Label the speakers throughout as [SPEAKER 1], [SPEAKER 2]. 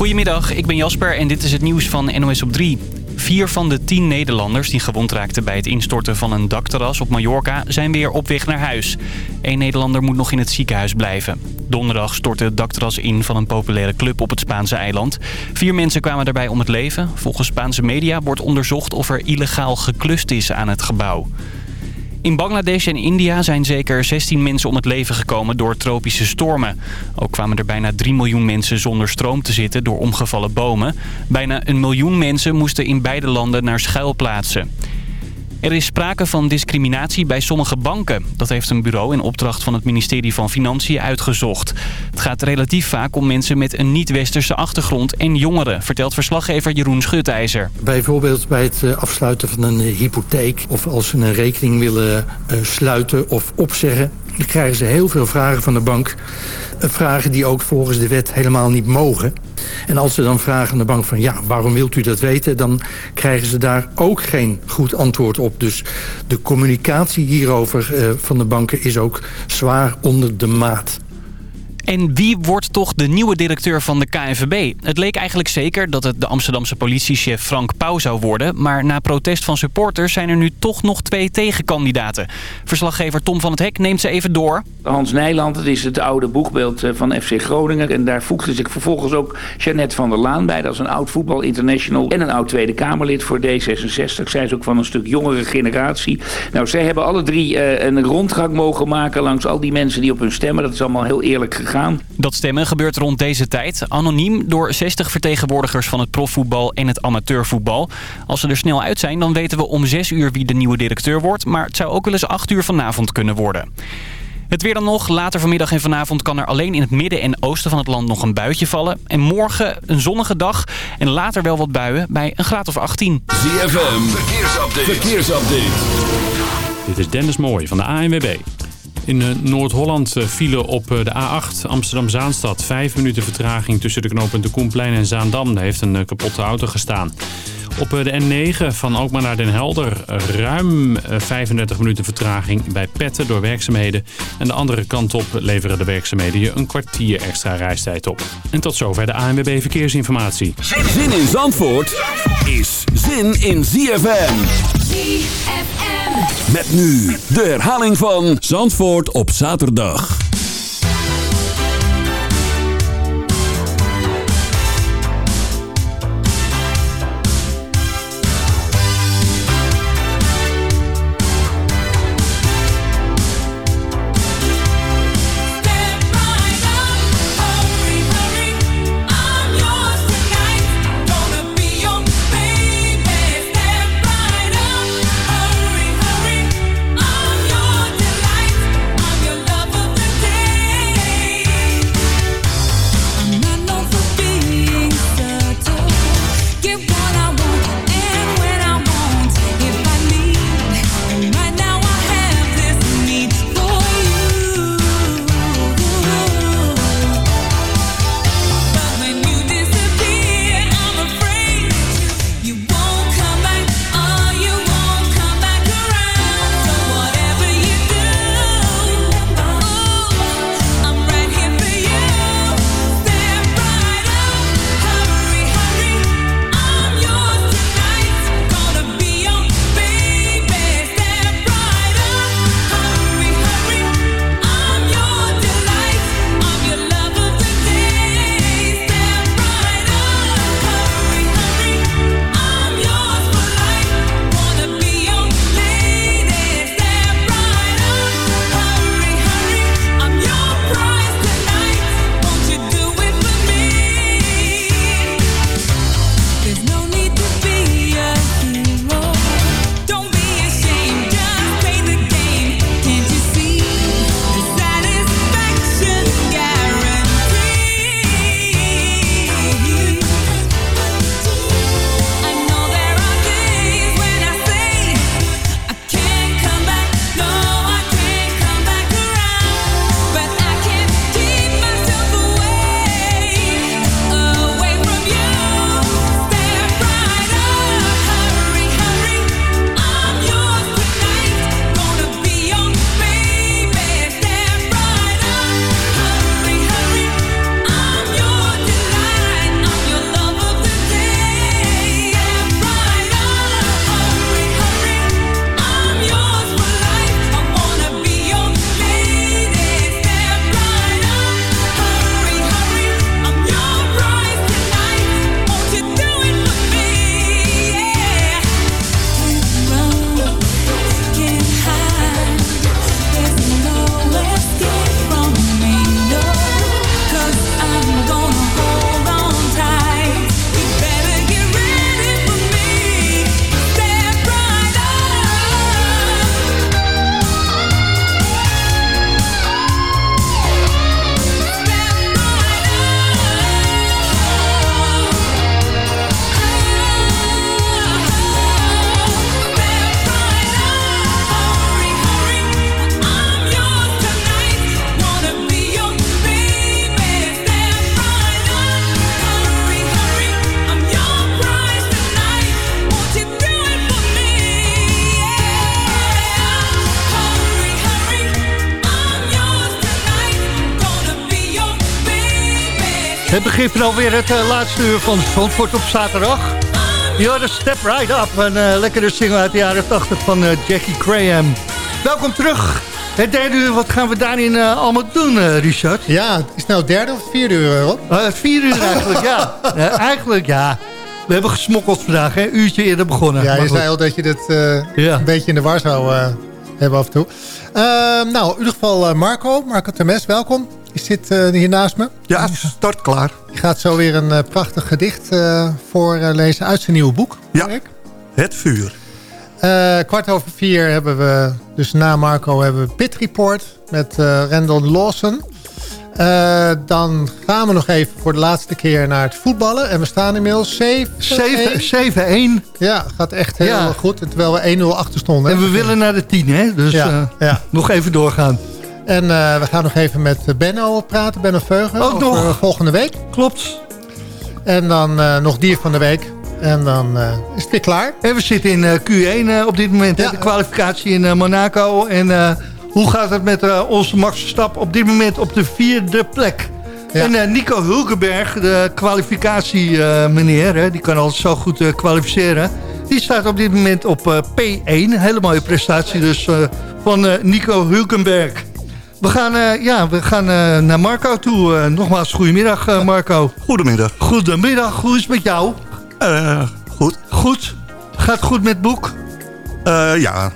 [SPEAKER 1] Goedemiddag, ik ben Jasper en dit is het nieuws van NOS op 3. Vier van de tien Nederlanders die gewond raakten bij het instorten van een dakterras op Mallorca zijn weer op weg naar huis. Eén Nederlander moet nog in het ziekenhuis blijven. Donderdag stortte het dakterras in van een populaire club op het Spaanse eiland. Vier mensen kwamen daarbij om het leven. Volgens Spaanse media wordt onderzocht of er illegaal geklust is aan het gebouw. In Bangladesh en India zijn zeker 16 mensen om het leven gekomen door tropische stormen. Ook kwamen er bijna 3 miljoen mensen zonder stroom te zitten door omgevallen bomen. Bijna een miljoen mensen moesten in beide landen naar schuilplaatsen. Er is sprake van discriminatie bij sommige banken. Dat heeft een bureau in opdracht van het ministerie van Financiën uitgezocht. Het gaat relatief vaak om mensen met een niet-westerse achtergrond en jongeren, vertelt verslaggever Jeroen Schutijzer.
[SPEAKER 2] Bijvoorbeeld bij het eh, afsluiten van een eh, hypotheek of als ze een rekening willen eh, sluiten of opzeggen. Dan krijgen ze heel veel vragen van de bank. Vragen die ook volgens de wet helemaal niet mogen. En als ze dan vragen aan de bank van ja, waarom wilt u dat weten? Dan krijgen ze daar ook geen goed antwoord op. Dus de communicatie hierover uh, van de banken is ook zwaar onder de maat.
[SPEAKER 1] En wie wordt toch de nieuwe directeur van de KNVB? Het leek eigenlijk zeker dat het de Amsterdamse politiechef Frank Pauw zou worden. Maar na protest van supporters zijn er nu toch nog twee tegenkandidaten. Verslaggever Tom van het Hek neemt ze even door.
[SPEAKER 3] Hans Nijland, dat is het oude boegbeeld eh, van FC Groningen. En daar voegde zich vervolgens ook Jeannette van der Laan bij. Dat is een oud voetbalinternational en een oud Tweede Kamerlid voor D66. Zij is ook van een stuk jongere generatie. Nou, zij hebben alle drie uh, een rondgang mogen maken langs al die mensen die op hun stemmen. Dat is allemaal heel eerlijk gegaan.
[SPEAKER 1] Dat stemmen gebeurt rond deze tijd anoniem door 60 vertegenwoordigers van het profvoetbal en het amateurvoetbal. Als ze er snel uit zijn, dan weten we om 6 uur wie de nieuwe directeur wordt. Maar het zou ook wel eens 8 uur vanavond kunnen worden. Het weer dan nog. Later vanmiddag en vanavond kan er alleen in het midden en oosten van het land nog een buitje vallen. En morgen een zonnige dag en later wel wat buien bij een graad of 18.
[SPEAKER 4] ZFM, verkeersupdate. verkeersupdate.
[SPEAKER 5] Dit is Dennis Mooij van de ANWB. In eh, Noord-Holland eh, vielen op eh, de A8 Amsterdam-Zaanstad. Vijf minuten vertraging tussen de knooppunten Koenplein en Zaandam. Daar heeft een kapotte auto gestaan. Op de N9 van Alkmaar naar Den Helder ruim 35 minuten vertraging bij Petten door werkzaamheden. En de andere kant op leveren de werkzaamheden je een kwartier extra reistijd op. En tot zover de ANWB Verkeersinformatie.
[SPEAKER 4] Zin in Zandvoort is zin in ZFM. ZFM. Met nu de herhaling van Zandvoort op zaterdag.
[SPEAKER 6] Het begin van alweer het uh, laatste uur van Zandvoort op zaterdag. De Step Right Up, een uh, lekkere single uit de jaren 80 van uh, Jackie Graham. Welkom terug. Het derde uur, wat gaan we daarin allemaal doen, Richard?
[SPEAKER 7] Ja, het is nou derde of vierde uur, Rob?
[SPEAKER 6] vier uur eigenlijk, ja. eigenlijk, ja. We hebben gesmokkeld vandaag, hè? uurtje eerder begonnen.
[SPEAKER 7] Ja, je zei al dat je dit ja. een beetje in de war zou hebben af en toe. Ehm, nou, in ieder geval Marco, Marco Temes, welkom. Je zit uh, hier naast me.
[SPEAKER 8] Ja, start klaar.
[SPEAKER 7] Je gaat zo weer een uh, prachtig gedicht uh, voorlezen uit zijn nieuwe boek.
[SPEAKER 8] Ja, Het Vuur.
[SPEAKER 7] kwart over vier hebben we, dus na Marco, hebben we Pit Report met Randall Lawson. dan gaan we nog even voor de laatste keer naar het voetballen. En we staan inmiddels 7-1. Ja, gaat echt heel ja. goed. Terwijl we 1-0 achter stonden.
[SPEAKER 6] En we willen naar de 10, hè? Dus ja, ja. nog even doorgaan.
[SPEAKER 7] En uh, we gaan nog even met Benno praten, Benno Veugen. Ook over nog. volgende week.
[SPEAKER 6] Klopt.
[SPEAKER 7] En dan uh, nog dier van de week. En dan uh, is het weer klaar.
[SPEAKER 6] En we zitten in Q1 op dit moment. Ja. De kwalificatie in Monaco. En hoe gaat het met onze Max Verstappen op dit moment op de vierde plek? Ja. En Nico Hulkenberg, de kwalificatie meneer, die kan altijd zo goed kwalificeren. Die staat op dit moment op P1. Hele mooie prestatie dus van Nico Hulkenberg. We gaan, uh, ja, we gaan uh, naar Marco toe. Uh, nogmaals, goedemiddag Marco.
[SPEAKER 8] Goedemiddag.
[SPEAKER 6] Goedemiddag, hoe is het met jou?
[SPEAKER 8] goed.
[SPEAKER 6] Goed? Gaat goed met het boek?
[SPEAKER 8] ja,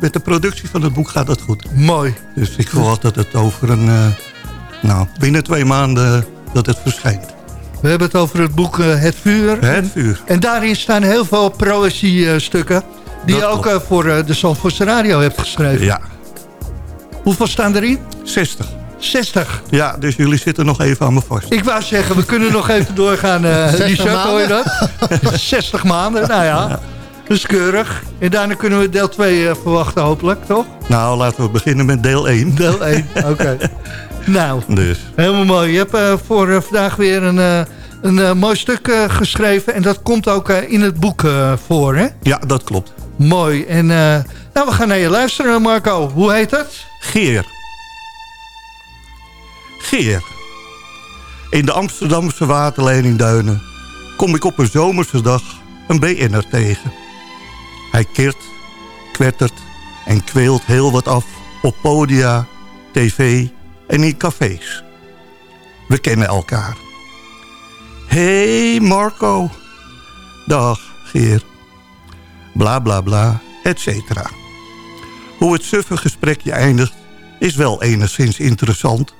[SPEAKER 8] met de productie van het boek gaat het goed.
[SPEAKER 6] Mooi.
[SPEAKER 8] Dus ik verwacht dat het over een... nou, binnen twee maanden dat het verschijnt.
[SPEAKER 6] We hebben het over het boek Het Vuur.
[SPEAKER 8] Het Vuur.
[SPEAKER 6] En daarin staan heel veel proëzie-stukken... die je ook voor de Zandvoortse Radio hebt geschreven.
[SPEAKER 8] Ja,
[SPEAKER 6] Hoeveel staan erin?
[SPEAKER 8] 60.
[SPEAKER 6] 60.
[SPEAKER 8] Ja, dus jullie zitten nog even aan me vast.
[SPEAKER 6] Ik wou zeggen, we kunnen nog even doorgaan. Uh, 60 maanden? dat? 60 maanden, nou ja. ja. Dus keurig. En daarna kunnen we deel 2 uh, eh, verwachten hopelijk, toch?
[SPEAKER 8] Nou, laten we beginnen met deel 1.
[SPEAKER 6] Deel 1, oké. nou, dus. helemaal mooi. Je hebt uh, voor uh, vandaag weer een, een mooi stuk geschreven. En dat komt ook in het boek voor, hè?
[SPEAKER 8] Ja, dat klopt.
[SPEAKER 6] Mooi. En nou, we gaan naar je luisteren, Marco. Hoe heet het?
[SPEAKER 8] Geer. Geer. In de Amsterdamse waterleidingduinen kom ik op een zomerse dag een BN'er tegen. Hij keert, kwettert en kweelt heel wat af op podia, tv en in cafés. We kennen elkaar. Hey Marco. Dag Geer. Bla bla bla, et cetera. Hoe het suffe gesprekje eindigt is wel enigszins interessant...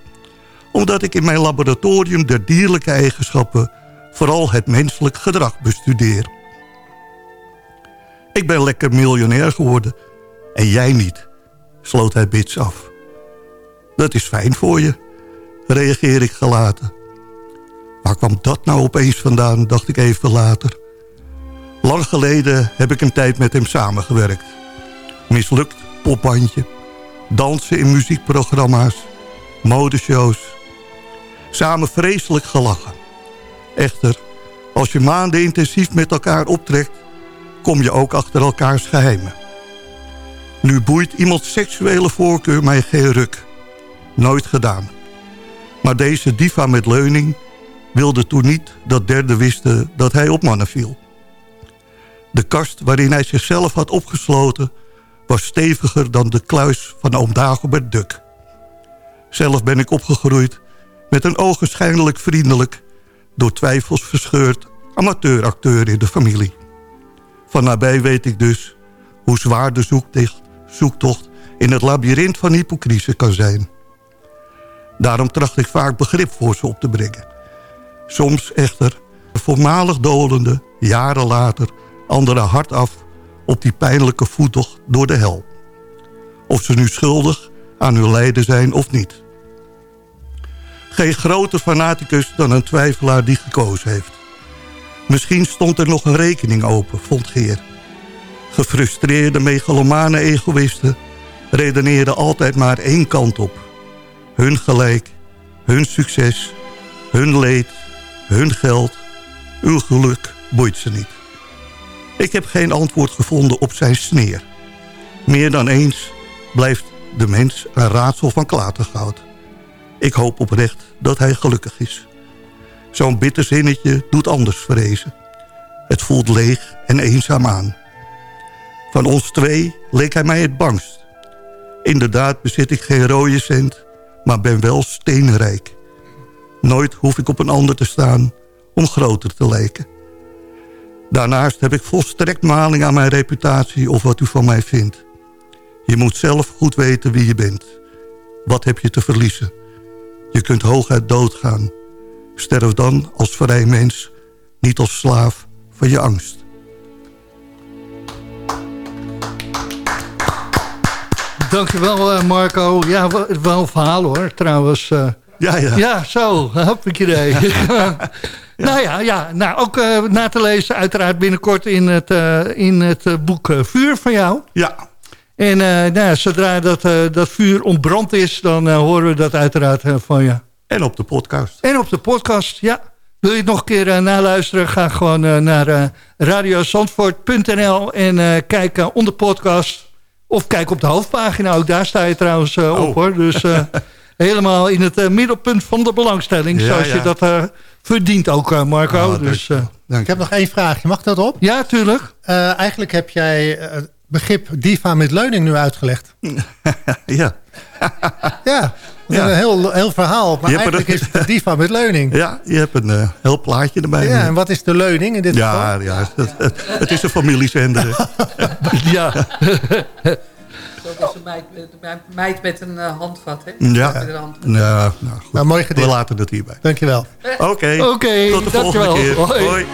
[SPEAKER 8] omdat ik in mijn laboratorium der dierlijke eigenschappen... vooral het menselijk gedrag bestudeer. Ik ben lekker miljonair geworden en jij niet, sloot hij bits af. Dat is fijn voor je, reageer ik gelaten. Waar kwam dat nou opeens vandaan, dacht ik even later. Lang geleden heb ik een tijd met hem samengewerkt. Mislukt popbandje, dansen in muziekprogramma's, modeshows. Samen vreselijk gelachen. Echter, als je maanden intensief met elkaar optrekt... kom je ook achter elkaars geheimen. Nu boeit iemands seksuele voorkeur mij geen ruk. Nooit gedaan. Maar deze diva met leuning wilde toen niet dat derden wisten dat hij op mannen viel. De kast waarin hij zichzelf had opgesloten was steviger dan de kluis van oom Dagobert Duk. Zelf ben ik opgegroeid met een ogenschijnlijk vriendelijk... door twijfels verscheurd amateuracteur in de familie. Van nabij weet ik dus hoe zwaar de zoektocht in het labyrint van hypocrisie kan zijn. Daarom tracht ik vaak begrip voor ze op te brengen. Soms echter, voormalig dolende, jaren later, anderen hard af op die pijnlijke voettocht door de hel. Of ze nu schuldig aan hun lijden zijn of niet. Geen groter fanaticus dan een twijfelaar die gekozen heeft. Misschien stond er nog een rekening open, vond Geer. Gefrustreerde megalomane egoïsten redeneerden altijd maar één kant op. Hun gelijk, hun succes, hun leed, hun geld, uw geluk boeit ze niet. Ik heb geen antwoord gevonden op zijn sneer. Meer dan eens blijft de mens een raadsel van klatergoud. Ik hoop oprecht dat hij gelukkig is. Zo'n bitter zinnetje doet anders vrezen. Het voelt leeg en eenzaam aan. Van ons twee leek hij mij het bangst. Inderdaad bezit ik geen rode cent, maar ben wel steenrijk. Nooit hoef ik op een ander te staan om groter te lijken. Daarnaast heb ik volstrekt maling aan mijn reputatie of wat u van mij vindt. Je moet zelf goed weten wie je bent. Wat heb je te verliezen? Je kunt hooguit doodgaan. Sterf dan als vrij mens, niet als slaaf van je angst.
[SPEAKER 6] Dankjewel uh, Marco. Ja, wel een verhaal hoor, trouwens. Uh,
[SPEAKER 8] ja, ja.
[SPEAKER 6] Ja, zo, idee. nou ja, ja nou, ook uh, na te lezen uiteraard binnenkort in het, in het boek Vuur van jou.
[SPEAKER 8] Ja.
[SPEAKER 6] En nou, zodra dat, dat vuur ontbrand is, dan horen we dat uiteraard van je.
[SPEAKER 8] En op de podcast.
[SPEAKER 6] En op de podcast, ja. Wil je het nog een keer naluisteren? Ga gewoon naar radiozandvoort.nl en kijk onder podcast of kijk op de hoofdpagina, ook daar sta je trouwens uh, op oh. hoor. Dus uh, helemaal in het uh, middelpunt van de belangstelling. Ja, zoals ja. je dat verdient ook, Marco. Oh, dus,
[SPEAKER 7] dank Ik heb nog één vraagje, mag dat op?
[SPEAKER 6] Ja, tuurlijk.
[SPEAKER 7] eigenlijk heb jij het begrip diva met leuning nu uitgelegd.
[SPEAKER 8] ja.
[SPEAKER 7] ja. Ja. Een heel, heel verhaal, maar eigenlijk is het diva met leuning.
[SPEAKER 8] Ja, je hebt een uh, heel plaatje erbij.
[SPEAKER 7] Ja, en wat is de leuning in dit
[SPEAKER 8] ja,
[SPEAKER 7] geval?
[SPEAKER 8] Ja, het, het, is een familiezender.
[SPEAKER 6] ja.
[SPEAKER 9] Zo is een meid, meid met een uh, handvat, hè?
[SPEAKER 8] Ja, met een handvat. ja nou goed. Nou,
[SPEAKER 7] mooi gedaan.
[SPEAKER 8] We laten het hierbij.
[SPEAKER 7] Dankjewel.
[SPEAKER 8] Oké, okay.
[SPEAKER 6] okay,
[SPEAKER 8] tot de volgende keer.
[SPEAKER 6] Hoi. Hoi.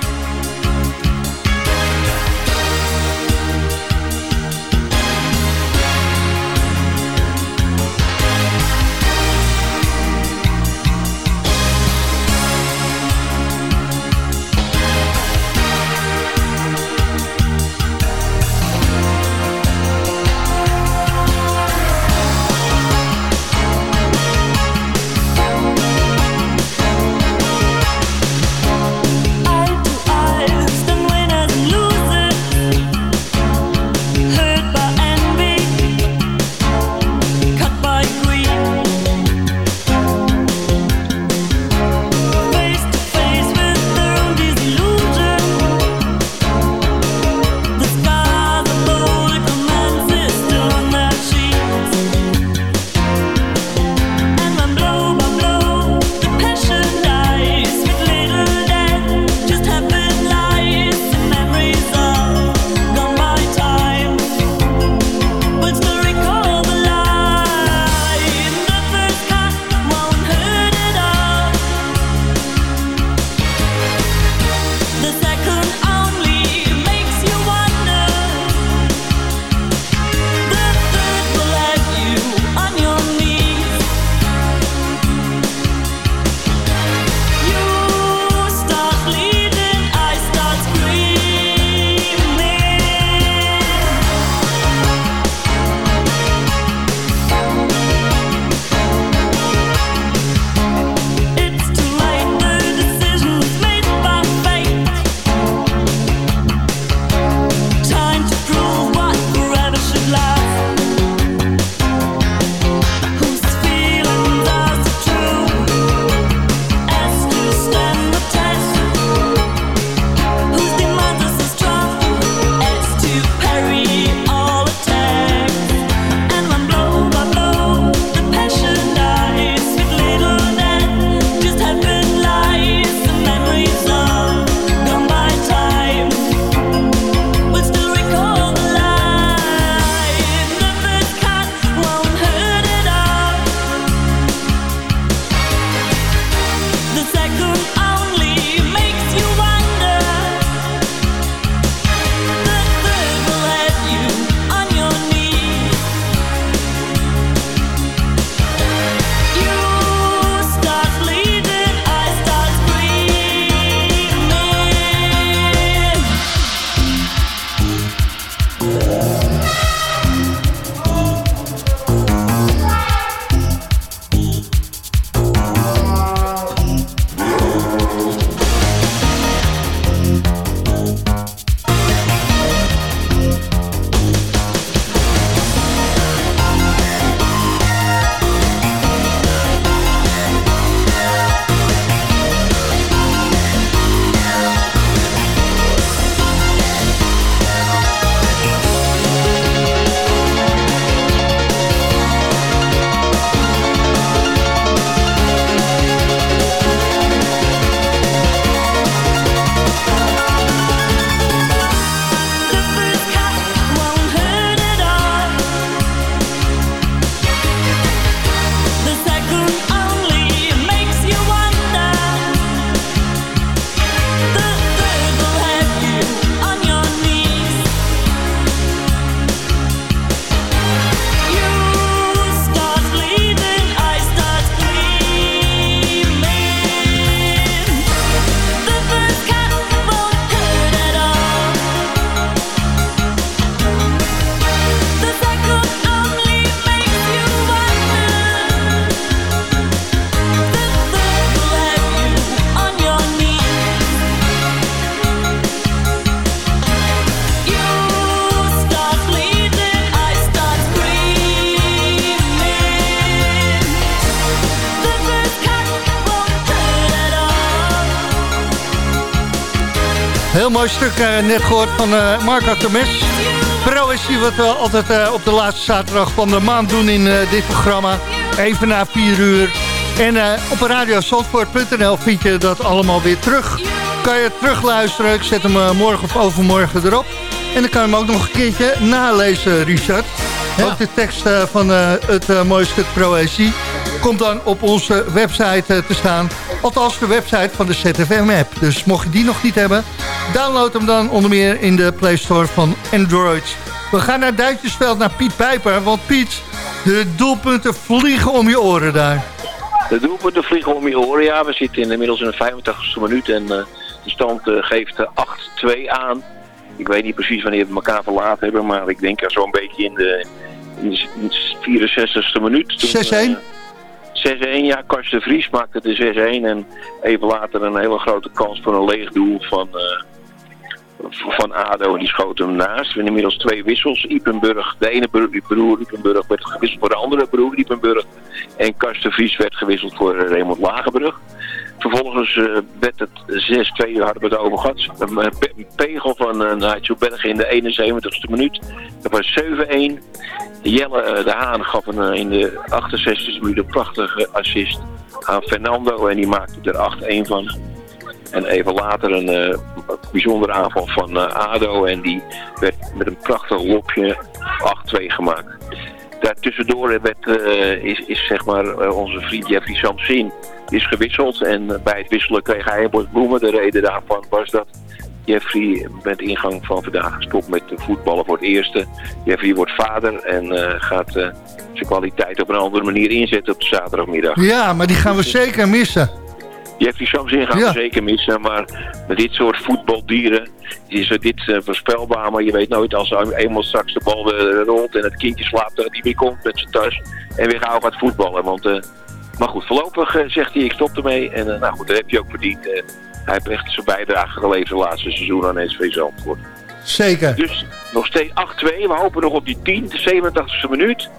[SPEAKER 6] Mooi stuk net gehoord van uh, Marco Temes. Proëzie wat we altijd op de laatste zaterdag van de maand doen in dit programma. Even na 4 uur. En op radiosandvoort.nl vind je dat allemaal weer terug. Kan je terugluisteren. Ik zet hem morgen of overmorgen erop. En dan kan je hem ook nog een keertje nalezen, Richard. Ook de tekst van het mooie stuk Proëzie komt dan op onze website te staan. Althans de website van de ZFM-app. Dus mocht je die nog niet hebben, download hem dan onder meer in de Play Store van Android. We gaan naar Duitsersveld, naar Piet Pijper. Want Piet, de doelpunten vliegen om je oren daar.
[SPEAKER 10] De doelpunten vliegen om je oren, ja. We zitten inmiddels in de 85e minuut en uh, de stand uh, geeft 8-2 aan. Ik weet niet precies wanneer we elkaar verlaten hebben, maar ik denk er zo'n beetje in de, in de 64e minuut.
[SPEAKER 6] 6-1?
[SPEAKER 10] 6-1, ja, Karsten Vries maakte de 6-1 en even later een hele grote kans voor een leeg doel van, uh, van ADO en die schoot hem naast. Hebben inmiddels twee wissels. Ipenburg, de ene broer Ipenburg werd gewisseld voor de andere broer Ipenburg en Karsten Vries werd gewisseld voor uh, Raymond Lagenbrug. Vervolgens uh, werd het 6-2, hadden we het over. Een pegel van uh, Nigel Berg in de 71ste minuut. Dat was 7-1. Jelle eh, de Haan gaf een, in de 68 minuut een prachtige assist aan Fernando. En die maakte er 8-1 van. En even later een uh, bijzondere aanval van uh, ADO. En die werd met een prachtig lopje 8-2 gemaakt. Daartussendoor werd, uh, is, is zeg maar onze vriend Jeffrey Samsin is gewisseld. En bij het wisselen kreeg hij een bos bloemen. De reden daarvan was dat Jeffrey met ingang van vandaag gestopt met voetballen voor het eerste. Jeffrey wordt vader en gaat zijn kwaliteit op een andere manier inzetten op zaterdagmiddag.
[SPEAKER 6] Ja, maar die gaan we zeker missen.
[SPEAKER 10] Jeffrey Samsin gaan ja. we zeker missen, maar met dit soort voetbaldieren is dit uh, voorspelbaar. Maar je weet nooit als eenmaal straks de bal rolt en het kindje slaapt dat hij weer komt met zijn thuis en weer gauw gaat voetballen. Want, maar goed, voorlopig zegt hij ik stop ermee en nou goed, dat heb je ook verdiend. Hij heeft echt zijn bijdrage geleverd de laatste seizoen aan SV Zandvoort.
[SPEAKER 6] Zeker.
[SPEAKER 10] Dus nog steeds 8-2. We hopen nog op die 10, de 87e minuut.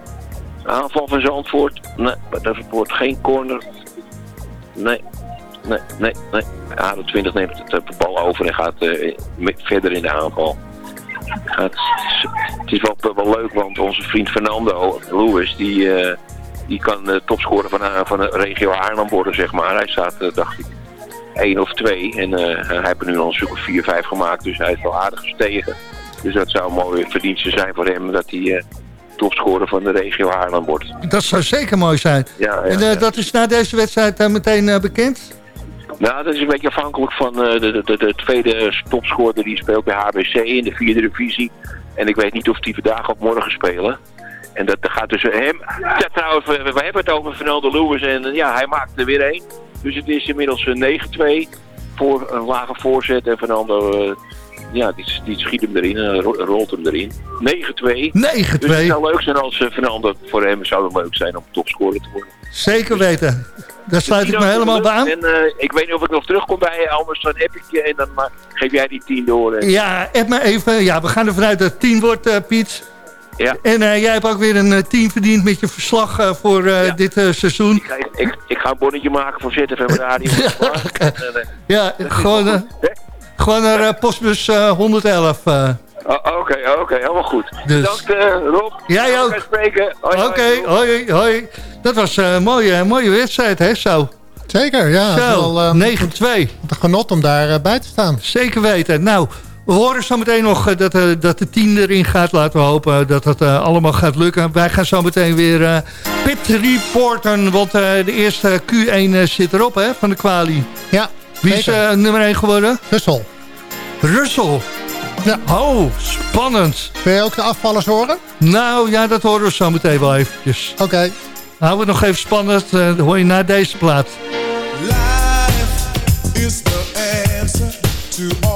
[SPEAKER 10] Aanval van Zandvoort. Nee, dat wordt geen corner. Nee, nee, nee, nee. ADO 20 neemt het, de bal over en gaat uh, verder in de aanval. Het, het is wel, wel leuk, want onze vriend Fernando Lewis, die, uh, die kan topscorer van, van de regio Haarlem worden, zeg maar. Hij staat, dacht ik, één of twee. En hij heeft er nu al een stuk of vier, vijf gemaakt. Dus hij is wel aardig gestegen. Dus dat zou een mooie verdienste zijn voor hem dat hij topscorer van de regio Haarlem wordt.
[SPEAKER 6] Dat zou zeker mooi zijn.
[SPEAKER 10] Ja, ja,
[SPEAKER 6] en uh,
[SPEAKER 10] ja.
[SPEAKER 6] dat is na deze wedstrijd meteen bekend?
[SPEAKER 10] Nou, dat is een beetje afhankelijk van de, de, de, de, tweede topscorer die speelt bij HBC in de vierde divisie. En ik weet niet of die vandaag of morgen spelen. En dat gaat tussen hem... Ja, trouwens, we, hebben het over Fernando Lewis en ja, hij maakt er weer één. Dus het is inmiddels 9-2 voor een lage voorzet. En Fernando, ja, die, die schiet hem erin en rolt hem erin. 9-2. 9-2. Dus het zou leuk zijn als uh, Fernando, voor hem zou het leuk zijn om topscorer te worden.
[SPEAKER 6] Zeker weten. Daar sluit dus ik me helemaal bij aan.
[SPEAKER 10] En uh, ik weet niet of ik nog terugkom bij je, anders dan app ik je en dan maar, geef jij die 10 door. En...
[SPEAKER 6] Ja, app me even. Ja, we gaan er vanuit dat het 10 wordt, Piet.
[SPEAKER 10] Ja.
[SPEAKER 6] En uh, jij hebt ook weer een team verdiend met je verslag uh, voor ja. dit seizoen.
[SPEAKER 10] Ik ga, ik, ik ga, een bonnetje maken voor ZFM Radio.
[SPEAKER 6] ja, ja gewoon, gewoon naar postbus 111.
[SPEAKER 10] Oké, oh, oké, okay, okay, helemaal goed.
[SPEAKER 6] Dus.
[SPEAKER 10] Bedankt Rob.
[SPEAKER 6] Jij ook.
[SPEAKER 10] spreken.
[SPEAKER 6] Oké, okay, hoi, hoi. Dat was een mooie, mooie wedstrijd, hè, zo.
[SPEAKER 7] Zeker, ja.
[SPEAKER 6] Zo, uh, 9-2.
[SPEAKER 7] Een genot om daar uh, bij te staan.
[SPEAKER 6] Zeker weten. Nou, we horen zo meteen nog dat, uh, dat de 10 erin gaat. Laten we hopen dat dat uh, allemaal gaat lukken. Wij gaan zo meteen weer uh, pit reporten. Want de eerste Q1 zit erop hè, van de kwalie.
[SPEAKER 7] Ja,
[SPEAKER 6] Wie is nummer 1 geworden?
[SPEAKER 7] Russell.
[SPEAKER 6] Russell.
[SPEAKER 7] Ja.
[SPEAKER 6] Oh, spannend.
[SPEAKER 7] Wil je ook de afvallers horen?
[SPEAKER 6] Nou, ja, dat horen we zo meteen wel eventjes.
[SPEAKER 7] Oké. Okay.
[SPEAKER 6] Houden we het nog even spannend. dat hoor je na deze plaat.
[SPEAKER 11] Life is the answer to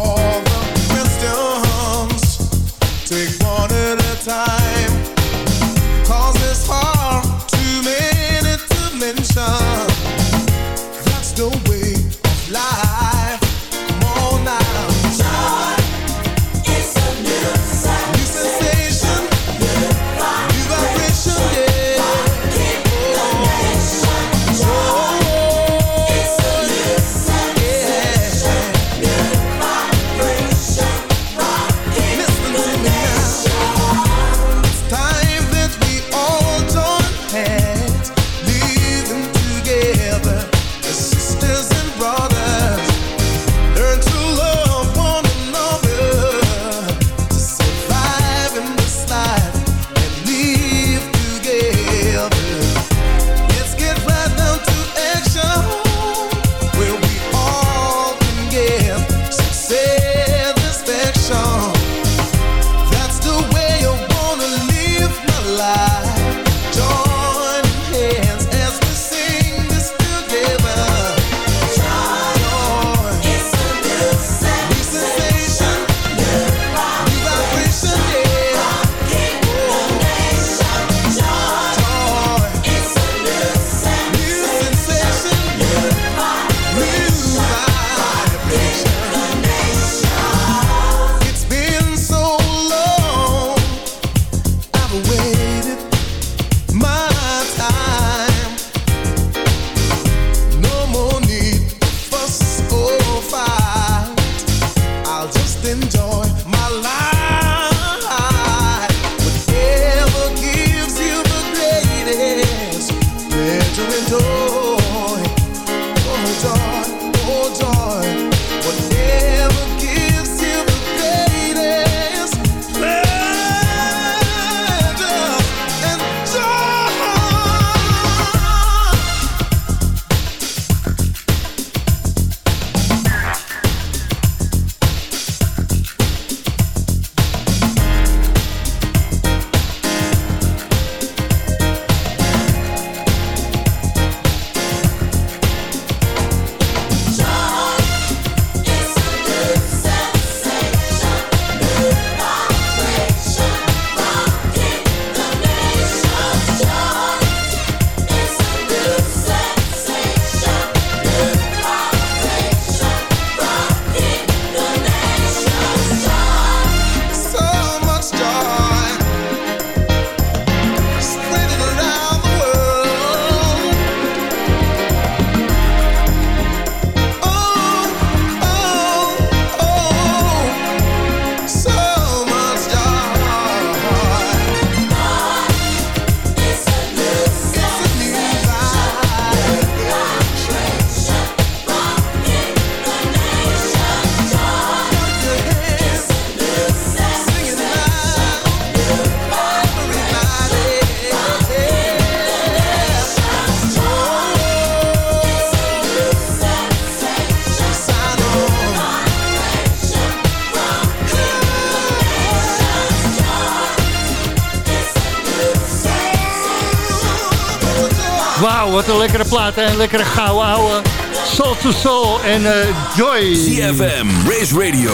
[SPEAKER 6] en lekkere gouden ouwe. Soul to Soul en uh, Joy.
[SPEAKER 4] CFM, Race Radio,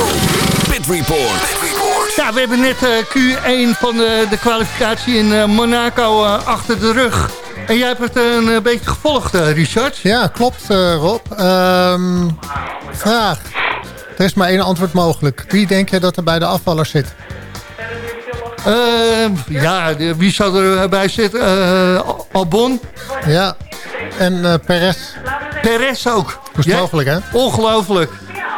[SPEAKER 4] Pit Report.
[SPEAKER 6] Ja, we hebben net uh, Q1 van de, de kwalificatie in uh, Monaco achter de rug. En jij hebt het een beetje gevolgd, Richard.
[SPEAKER 7] Ja, klopt Rob. Um, vraag. Er is maar één antwoord mogelijk. Wie denk je dat er bij de afvallers zit?
[SPEAKER 6] Uh, ja, wie zou erbij zitten? Uh, Albon?
[SPEAKER 7] Ja, en uh, Perez.
[SPEAKER 6] Perez ook.
[SPEAKER 7] Mogelijk, hè?
[SPEAKER 6] Ongelooflijk.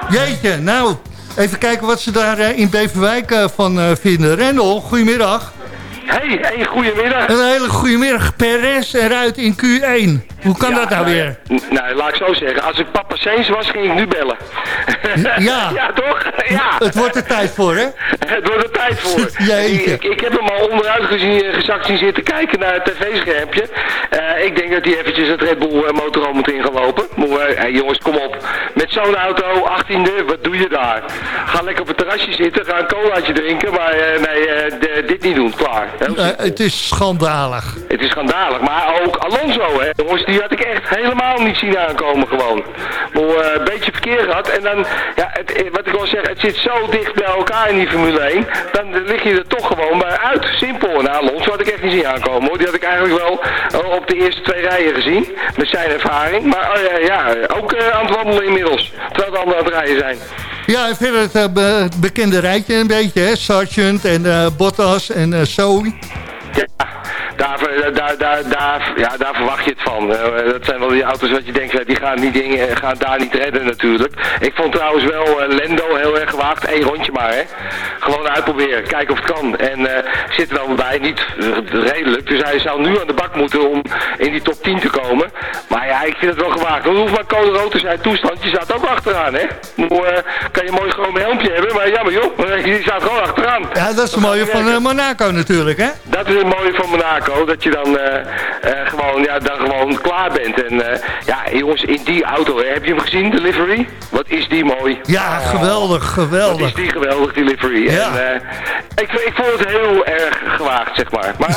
[SPEAKER 6] Jeetje, nou, even kijken wat ze daar in Beverwijk van vinden. Rendel, goedemiddag.
[SPEAKER 12] Hey, hey, goedemiddag.
[SPEAKER 6] Een hele goedemiddag. Perez eruit in Q1. Hoe kan dat nou weer?
[SPEAKER 12] Nou, laat ik zo zeggen. Als ik papa Seens was, ging ik nu bellen.
[SPEAKER 6] Ja.
[SPEAKER 12] ja, toch? Ja.
[SPEAKER 6] Het wordt er tijd voor, hè?
[SPEAKER 12] Het wordt er tijd voor. ik, ik, heb hem al onderuit gezien, gezakt zien zitten kijken naar het tv-schermpje. Uh, ik denk dat hij eventjes het Red Bull uh, motorhome moet ingelopen. Maar, hey, jongens, kom op. Met zo'n auto, 18e, wat doe je daar? Ga lekker op het terrasje zitten, ga een colaatje drinken. Maar uh, nee, dit niet doen. Klaar.
[SPEAKER 6] het is schandalig.
[SPEAKER 12] Het is schandalig. Maar ook Alonso, hè. Jongens, die had ik echt helemaal niet zien aankomen gewoon. Maar uh, een beetje verkeer gehad. En dan, ja, het, eh, wat ik wil zeggen, het zit zo dicht bij elkaar in die Formule 1. Dan lig je er toch gewoon bij uit. Simpel. En Alonso had ik echt niet zien aankomen hoor. Die had ik eigenlijk wel uh, op de eerste twee rijen gezien. Met zijn ervaring. Maar uh, ja, ook aan het wandelen inmiddels. Terwijl de anderen aan het rijden zijn.
[SPEAKER 6] Ja, en verder het be bekende rijtje een beetje, hè? Sargent en Bottas en Zoe.
[SPEAKER 12] Ja, daar, daar, daar, daar, ja, daar verwacht je het van. Uh, dat zijn wel die auto's wat je denkt, die gaan, die dingen, gaan daar niet redden natuurlijk. Ik vond trouwens wel Lendo heel erg gewaagd. Eén rondje maar, hè. Gewoon uitproberen, kijken of het kan. En zit er wel bij, niet redelijk. Dus hij zou nu aan de bak moeten om in die top 10 te komen. Maar ja, ik vind het wel gewaagd. Dan hoeft maar code rood te zijn toestand. Je staat ook achteraan, hè. Kan je mooi gewoon een helmpje hebben, maar jammer joh. Je staat gewoon achteraan.
[SPEAKER 6] Ja, dat is het mooie van Monaco natuurlijk, hè.
[SPEAKER 12] Dat is het mooie van Monaco. Dat je dan, uh, uh, gewoon, ja, dan gewoon klaar bent. En uh, ja, jongens, in die auto, hè, heb je hem gezien, de livery? Wat is die mooi.
[SPEAKER 6] Ja, geweldig, geweldig.
[SPEAKER 12] Wat is die geweldig, die livery.
[SPEAKER 6] Ja.
[SPEAKER 12] En, ik, ik vond het heel erg gewaagd, zeg maar. Maar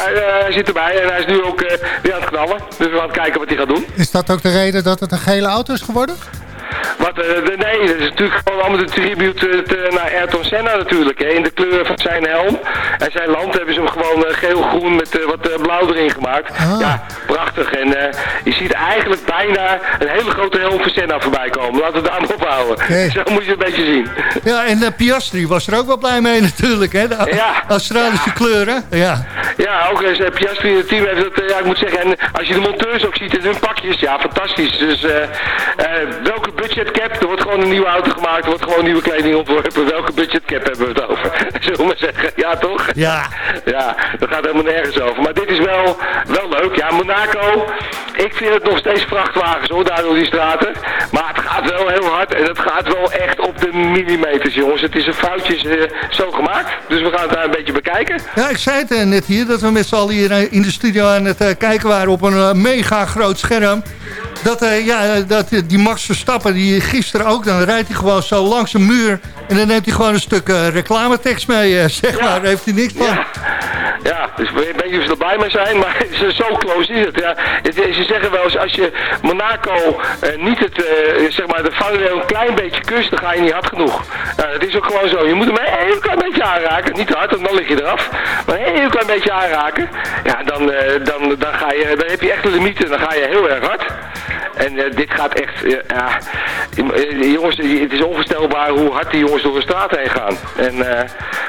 [SPEAKER 12] hij zit erbij en hij is nu ook weer aan het knallen. Dus we gaan kijken wat hij gaat doen.
[SPEAKER 7] Is dat ook de reden dat het een gele auto is geworden?
[SPEAKER 12] Wat, de, nee, dat is natuurlijk gewoon allemaal de tribute te, naar Ayrton Senna natuurlijk. Hè, in de kleuren van zijn helm en zijn land hebben ze hem gewoon uh, geel-groen met wat blauw erin gemaakt.
[SPEAKER 7] Ah.
[SPEAKER 12] Ja, prachtig. En je ziet eigenlijk bijna een hele grote helm van Senna voorbij komen. Laten we daar maar ophouden. Zo moet je het een beetje zien.
[SPEAKER 6] Ja, en Piastri was er ook wel blij mee natuurlijk. Hè? De
[SPEAKER 12] ja.
[SPEAKER 6] Australische
[SPEAKER 12] ja.
[SPEAKER 6] kleuren. Ja,
[SPEAKER 12] ja ook uh, Piastri het team heeft dat, ja, ik moet zeggen, en als je de monteurs ook ziet in hun pakjes, ja, fantastisch. Dus welke budgetcap, er wordt gewoon een nieuwe auto gemaakt, er wordt gewoon nieuwe kleding ontworpen. Welke budgetcap hebben we het over? Zullen we maar zeggen, ja toch?
[SPEAKER 6] Ja.
[SPEAKER 12] Ja, dat gaat helemaal nergens over. Maar dit is wel, wel leuk. Ja, Monaco, ik vind het nog steeds vrachtwagens hoor, daar door die straten. Maar het gaat wel heel hard en het gaat wel echt op de millimeters jongens. Het is een foutjes uh, zo gemaakt, dus we gaan het daar een beetje bekijken.
[SPEAKER 6] Ja, ik zei het uh, net hier, dat we met z'n allen hier in de studio aan het uh, kijken waren op een mega groot scherm. Dat, ja, dat die Max Verstappen, die gisteren ook, dan rijdt hij gewoon zo langs een muur. En dan neemt hij gewoon een stuk uh, reclametekst mee, zeg
[SPEAKER 12] ja.
[SPEAKER 6] maar. Daar heeft hij niks van.
[SPEAKER 12] Ja, ja dus ik weet niet of ze er blij mee zijn, maar zo close is het. Ja. het ze zeggen wel eens, als je Monaco niet het, zeg maar, de vangrail een klein beetje kust, dan ga je niet hard genoeg. Nou, dat is ook gewoon zo. Je moet hem een heel klein beetje aanraken. Niet hard, want dan lig je eraf. Maar een heel klein beetje aanraken. Ja, dan, dan, dan, ga je, dan heb je echt de limieten. Dan ga je heel erg hard. En dit gaat echt, ja, jongens, het is onvoorstelbaar hoe hard die jongens door de straat heen gaan. En uh,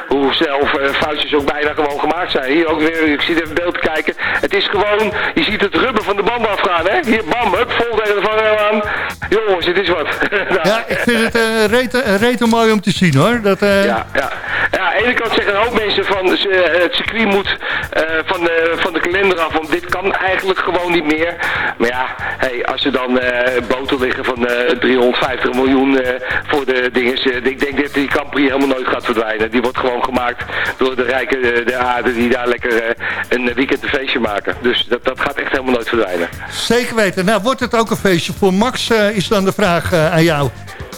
[SPEAKER 12] hoe zelf uh, foutjes ook bijna gewoon gemaakt zijn. Hier ook weer, ik zie even beeld te kijken. Het is gewoon, je ziet het rubber van de band afgaan, hè. Hier, bam, hup, vol tegen de vangrail aan. Jongens, het is wat.
[SPEAKER 6] ja, ik vind het uh, rete, rete mooi om te zien, hoor. Dat,
[SPEAKER 12] ja, ja. Aan de ene kant zeggen een hoop mensen van, het circuit moet van, de, van de kalender af, want dit kan eigenlijk gewoon niet meer. Maar ja, als er dan boten liggen van 350 miljoen voor de dingen. Ik denk dat die Capri helemaal nooit gaat verdwijnen. Die wordt gewoon gemaakt door de rijke de aarde die daar lekker een weekend feestje maken. Dus dat, dat gaat echt helemaal nooit verdwijnen.
[SPEAKER 6] Zeker weten. Nou, wordt het ook een feestje voor Max, is dan de vraag aan jou.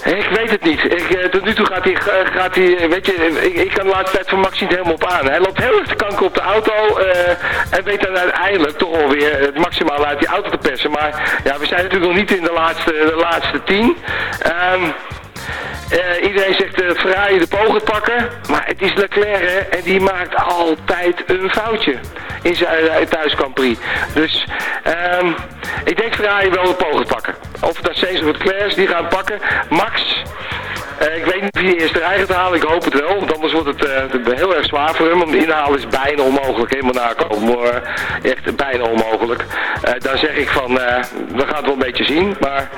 [SPEAKER 12] Ik weet het niet. Ik, eh, tot nu toe gaat hij, eh, gaat hij eh, weet je, ik, ik kan de laatste tijd van Max niet helemaal op aan. Hij loopt heel erg te kanker op de auto en weet dan uiteindelijk toch alweer het maximale uit die auto te persen. Maar ja, we zijn natuurlijk nog niet in de laatste, de laatste tien. Ehm, eh, iedereen zegt uh, Ferrari de pogen pakken, maar het is Leclerc en die maakt altijd een foutje in zijn uh, thuis. Dus ehm, ik denk Ferrari wel de pogen pakken. Of dat Sainz of Leclerc die gaan pakken. Max, eh, ik weet niet wie de eerste rij gaat halen, ik hoop het wel, want anders wordt het uh, heel erg zwaar voor hem. Om de inhalen is bijna onmogelijk in Monaco, maar, echt bijna onmogelijk. Uh, dan zeg ik van, we gaan het wel een beetje zien. Maar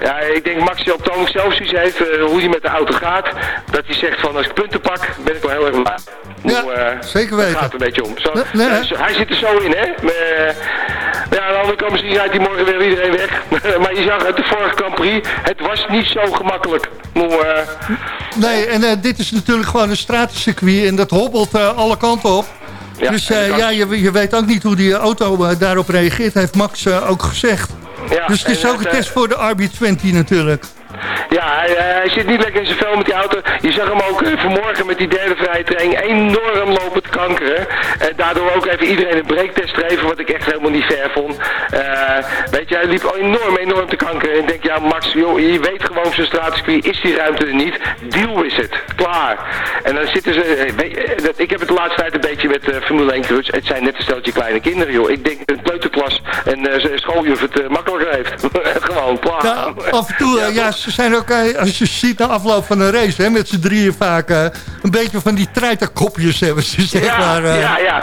[SPEAKER 12] ja, ik denk Max die op zelf zoiets heeft, hoe hij met de auto gaat, dat hij zegt van als ik punten pak, ben ik wel heel erg blij.
[SPEAKER 6] Ja, zeker weten.
[SPEAKER 12] Het gaat een beetje om. Zo, nee, nee. hij zit er zo in, hè. Maar, ja, aan de andere kant misschien rijdt hij morgen weer iedereen weg. maar je zag uit de vorige Grand Prix, het was niet zo gemakkelijk. Maar,
[SPEAKER 6] nee, en dit is natuurlijk gewoon een stratencircuit en dat hobbelt alle kanten op. Ja, dus uh, ja, je, je, weet ook niet hoe die auto daarop reageert, heeft Max ook gezegd. Ja, dus het is ook een test voor de RB20 natuurlijk.
[SPEAKER 12] Ja, hij, hij, zit niet lekker in zijn vel met die auto. Je zag hem ook uh, vanmorgen met die derde vrije training enorm lopen te kankeren. En daardoor ook even iedereen een breektest geven, wat ik echt helemaal niet fair vond. Uh, weet je, hij liep enorm, enorm te kankeren. En ik denk, ja Max, joh, je weet gewoon zijn strategie, is die ruimte er niet. Deal is het. Klaar. En dan zitten ze, eh, weet, ik heb het de laatste tijd een beetje met uh, Formule 1 cruise. Het zijn net een steltje kleine kinderen, joh. Ik denk een kleuterklas en uh, schooljuf het makkelijker heeft. gewoon, klaar.
[SPEAKER 6] Ja, af en toe, ja, ja ze zijn ook, als je ziet na afloop van een race, hè, met z'n drieën vaak uh, een beetje van die treiterkopjes hebben ze, zeg
[SPEAKER 12] ja,
[SPEAKER 6] maar. Uh...
[SPEAKER 12] Ja, ja.